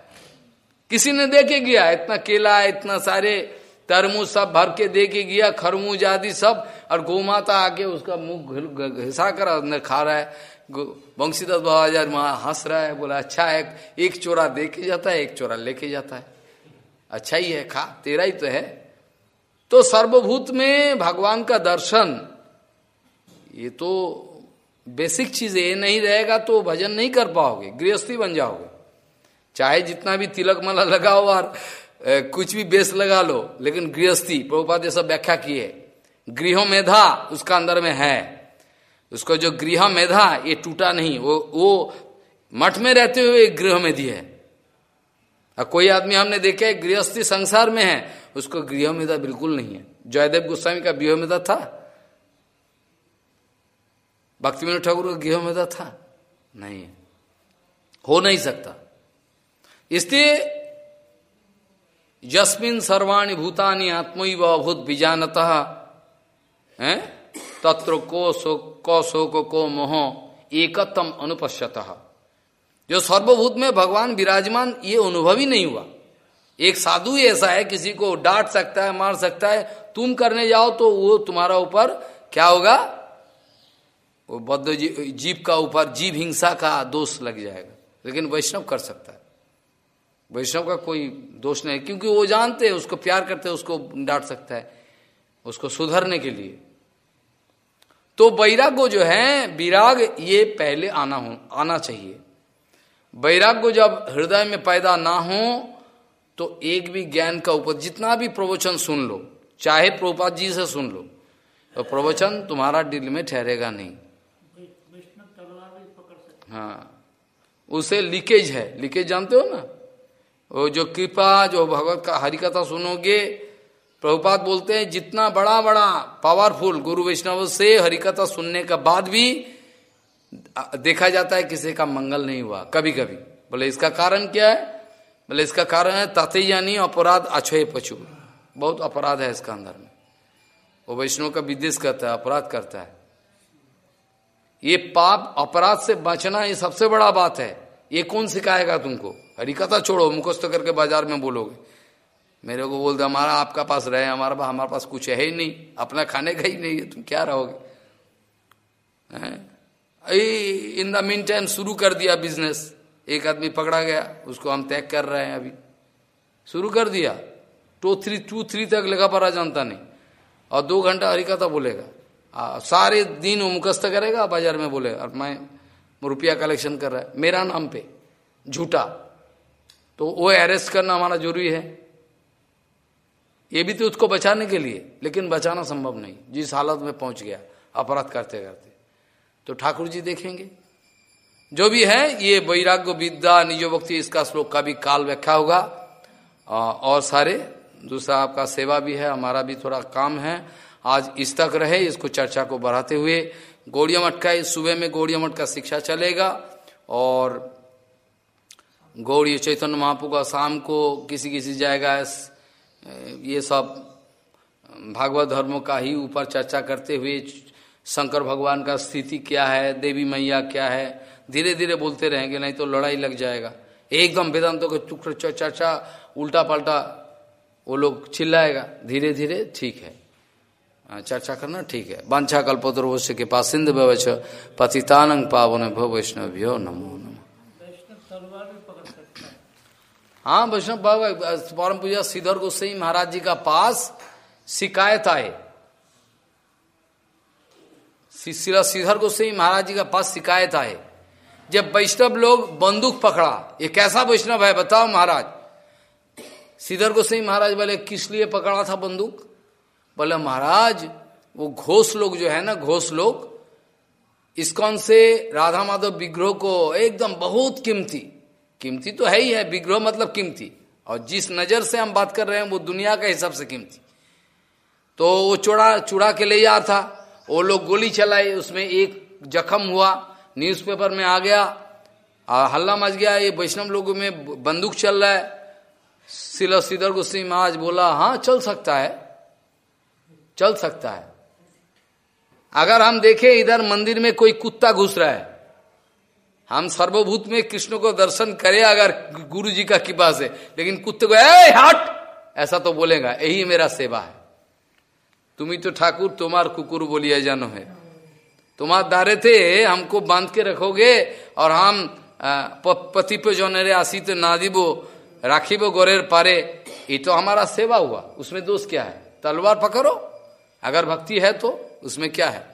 किसी ने देखे गया? इतना केला, इतना सारे तरमूज सब भर के दे के गया, खरमूज आदि सब, और गौ माता आके उसका मुँह घिसा कर अंदर खा रहा है। बंशीदास बाबा वहाँ हंस रहा है, बोला अच्छा है, एक चोरा दे के जाता है, एक चोरा लेके जाता है। अच्छा ही है, खा, तेरा ही तो है। तो सर्वभूत में भगवान का दर्शन, ये तो बेसिक चीज़ ये नहीं रहेगा तो भजन नहीं कर पाओगे, गृहस्थी बन जाओगे। चाहे जितना भी तिलक मला लगाओ और कुछ भी बेस लगा लो, लेकिन गृहस्थी, प्रभुपाद ये सब व्याख्या किए गृह मेधा उसका अंदर में है। उसको जो गृह मेधा, ये टूटा नहीं, वो वो मठ में रहते हुए गृह मेधी है। और कोई आदमी हमने देखे गृहस्थी संसार में है, उसको गृह मेधा बिल्कुल नहीं है। जयदेव गोस्वामी का गृह मेधा था। भक्ति विनोद ठाकुर का गृह मेधा था? नहीं है। हो नहीं सकता। इसलिए यस्मिन सर्वाणी भूतानी आत्मैव अभूत बीजानत, है? तत्र को शोक को शोक, को मोह, एकतम अनुपश्यत। जो सर्वभूत में भगवान विराजमान, ये अनुभव ही नहीं हुआ। एक साधु ऐसा है, किसी को डांट सकता है, मार सकता है, तुम करने जाओ तो वो तुम्हारा ऊपर क्या होगा? वो बद्ध जीव का ऊपर, जीव हिंसा का दोष लग जाएगा। लेकिन वैष्णव कर सकता है। वैष्णव का कोई दोष नहीं क्योंकि वो जानते हैं उसको प्यार करते हैं उसको डांट सकता है उसको सुधरने के लिए। तो वैराग्य जो है विराग ये पहले आना हो आना चाहिए। वैराग्य जब हृदय में पैदा ना हो तो एक भी ज्ञान का ऊपर जितना भी प्रवचन सुन लो चाहे प्रोपात जी से सुन लो तो प्रवचन तुम्हारा दिल में ठहरेगा नहीं। हाँ उसे लीकेज है। लीकेज जानते हो ना? वो जो कृपा, जो भगवत का हरिकथा सुनोगे प्रभुपात बोलते हैं, जितना बड़ा बड़ा पावरफुल गुरु वैष्णव से हरिकथा सुनने के बाद भी देखा जाता है किसी का मंगल नहीं हुआ कभी कभी बोले, इसका कारण क्या है? बोले, इसका कारण है, तथे यानी अपराध अछय पशु। बहुत अपराध है इसका अंदर में। वो वैष्णव का विदेश करता है, अपराध करता है। ये पाप, अपराध से बचना ये सबसे बड़ा बात है। ये कौन सिखाएगा तुमको? हरिकथा छोड़ो मुखस्त करके बाज़ार में बोलोगे। मेरे को बोल बोलते हमारा आपका पास रहे हमारा हमारे पास कुछ है ही नहीं। अपना खाने का ही नहीं है तुम क्या रहोगे? इन द मीन टाइम शुरू कर दिया बिज़नेस एक आदमी पकड़ा गया उसको हम तय कर रहे हैं अभी। शुरू कर दिया। टू थ्री टू थ्री तक लेखा पड़ा जानता नहीं और दो घंटा हरिकथा बोलेगा। आ, सारे दिन वो मुखस्त करेगा बाज़ार में बोले और मैं रुपया कलेक्शन कर रहा है। मेरा नाम पे, झूठा। तो वो अरेस्ट करना हमारा ज़रूरी है। ये भी तो उसको बचाने के लिए, लेकिन बचाना संभव नहीं। जिस हालत में पहुँच गया, अपराध करते करते। तो ठाकुर जी देखेंगे। जो भी है, ये वैराग्य विद्या निजो भक्ति, इसका श्लोक का भी काल व्याख्या होगा। और सारे, दूसरा आपका सेवा भी है, हमारा भी थोड़ा काम है। आज इस तक रहे, इसको चर्चा को बढ़ाते हुए गौड़िया मठ का सुबह में गौड़िया मठ का शिक्षा चलेगा और गौड़ी चैतन्य महापू का शाम को किसी किसी जाएगा ये सब भागवत धर्मों का ही ऊपर चर्चा करते हुए शंकर भगवान का स्थिति क्या है देवी मैया क्या है धीरे धीरे बोलते रहेंगे नहीं तो लड़ाई लग जाएगा। एकदम वेदांतों के टुकड़े चर्चा उल्टा पल्टा वो लोग चिल्लाएगा धीरे धीरे ठीक हाँ, चर्चा करना, ठीक है। बांछा कल्पोत्तर के पास सिंध व्यवच पतितानंग पावन भव वैष्णव्यो नमो नमो। हाँ वैष्णव परम पूजा श्रीधर गोसाई महाराज जी का पास शिकायत आए। श्री श्रीधर गोसाई महाराज जी का पास शिकायत आए। जब वैष्णव लोग बंदूक पकड़ा, ये कैसा वैष्णव है बताओ महाराज। श्रीधर गोसाई महाराज बोले, किस लिए पकड़ा था बंदूक? बोले, महाराज, वो घोष लोग जो है ना, घोष लोग, इसकौन से राधा माधव विग्रह को एकदम बहुत कीमती कीमती तो है ही है, विग्रह मतलब कीमती, और जिस नज़र से हम बात कर रहे हैं, वो दुनिया के हिसाब से कीमती। तो वो चुड़ा चुड़ा के ले जा था, वो लोग गोली चलाए, उसमें एक जख्म हुआ, न्यूज़पेपर में आ गया हल्ला मच गया, ये वैष्णव लोगों में बंदूक चल रहा है। सिला सिदर गुस्सी महाराज बोला हाँ चल सकता है। चल सकता है। अगर हम देखें इधर मंदिर में कोई कुत्ता घुस रहा है, हम सर्वभूत में कृष्ण को दर्शन करें अगर गुरु जी का कृपा से, लेकिन कुत्ते को ए हट! ऐसा तो बोलेगा, यही मेरा सेवा है। तुम्ही तो ठाकुर, तुम्हार कुकुर बोलिए जानो है। तुम्हार दारे थे, हमको बाँध के रखोगे और हम पति पे जो नरे आसी तो ना दिबो राखीबो गोरेर पारे, ये तो हमारा सेवा हुआ। उसमें दोष क्या है? तलवार पकड़ो। अगर भक्ति है तो उसमें क्या है?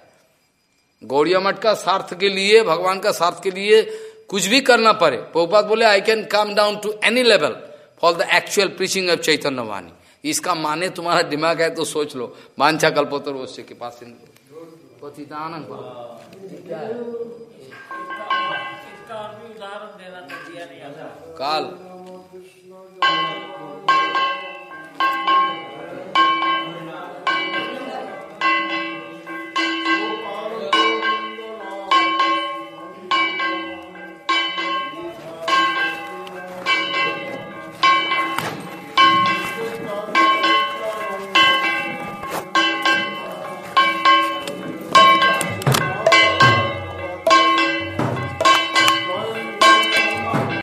गौड़िया मठ का स्वार्थ के लिए, भगवान का स्वार्थ के लिए कुछ भी करना पड़े। पोपात बोले I can come down to any level for the actual preaching of Chaitanya वाणी इसका माने तुम्हारा दिमाग है तो सोच लो। मांछा कल्पोतर के पास काल।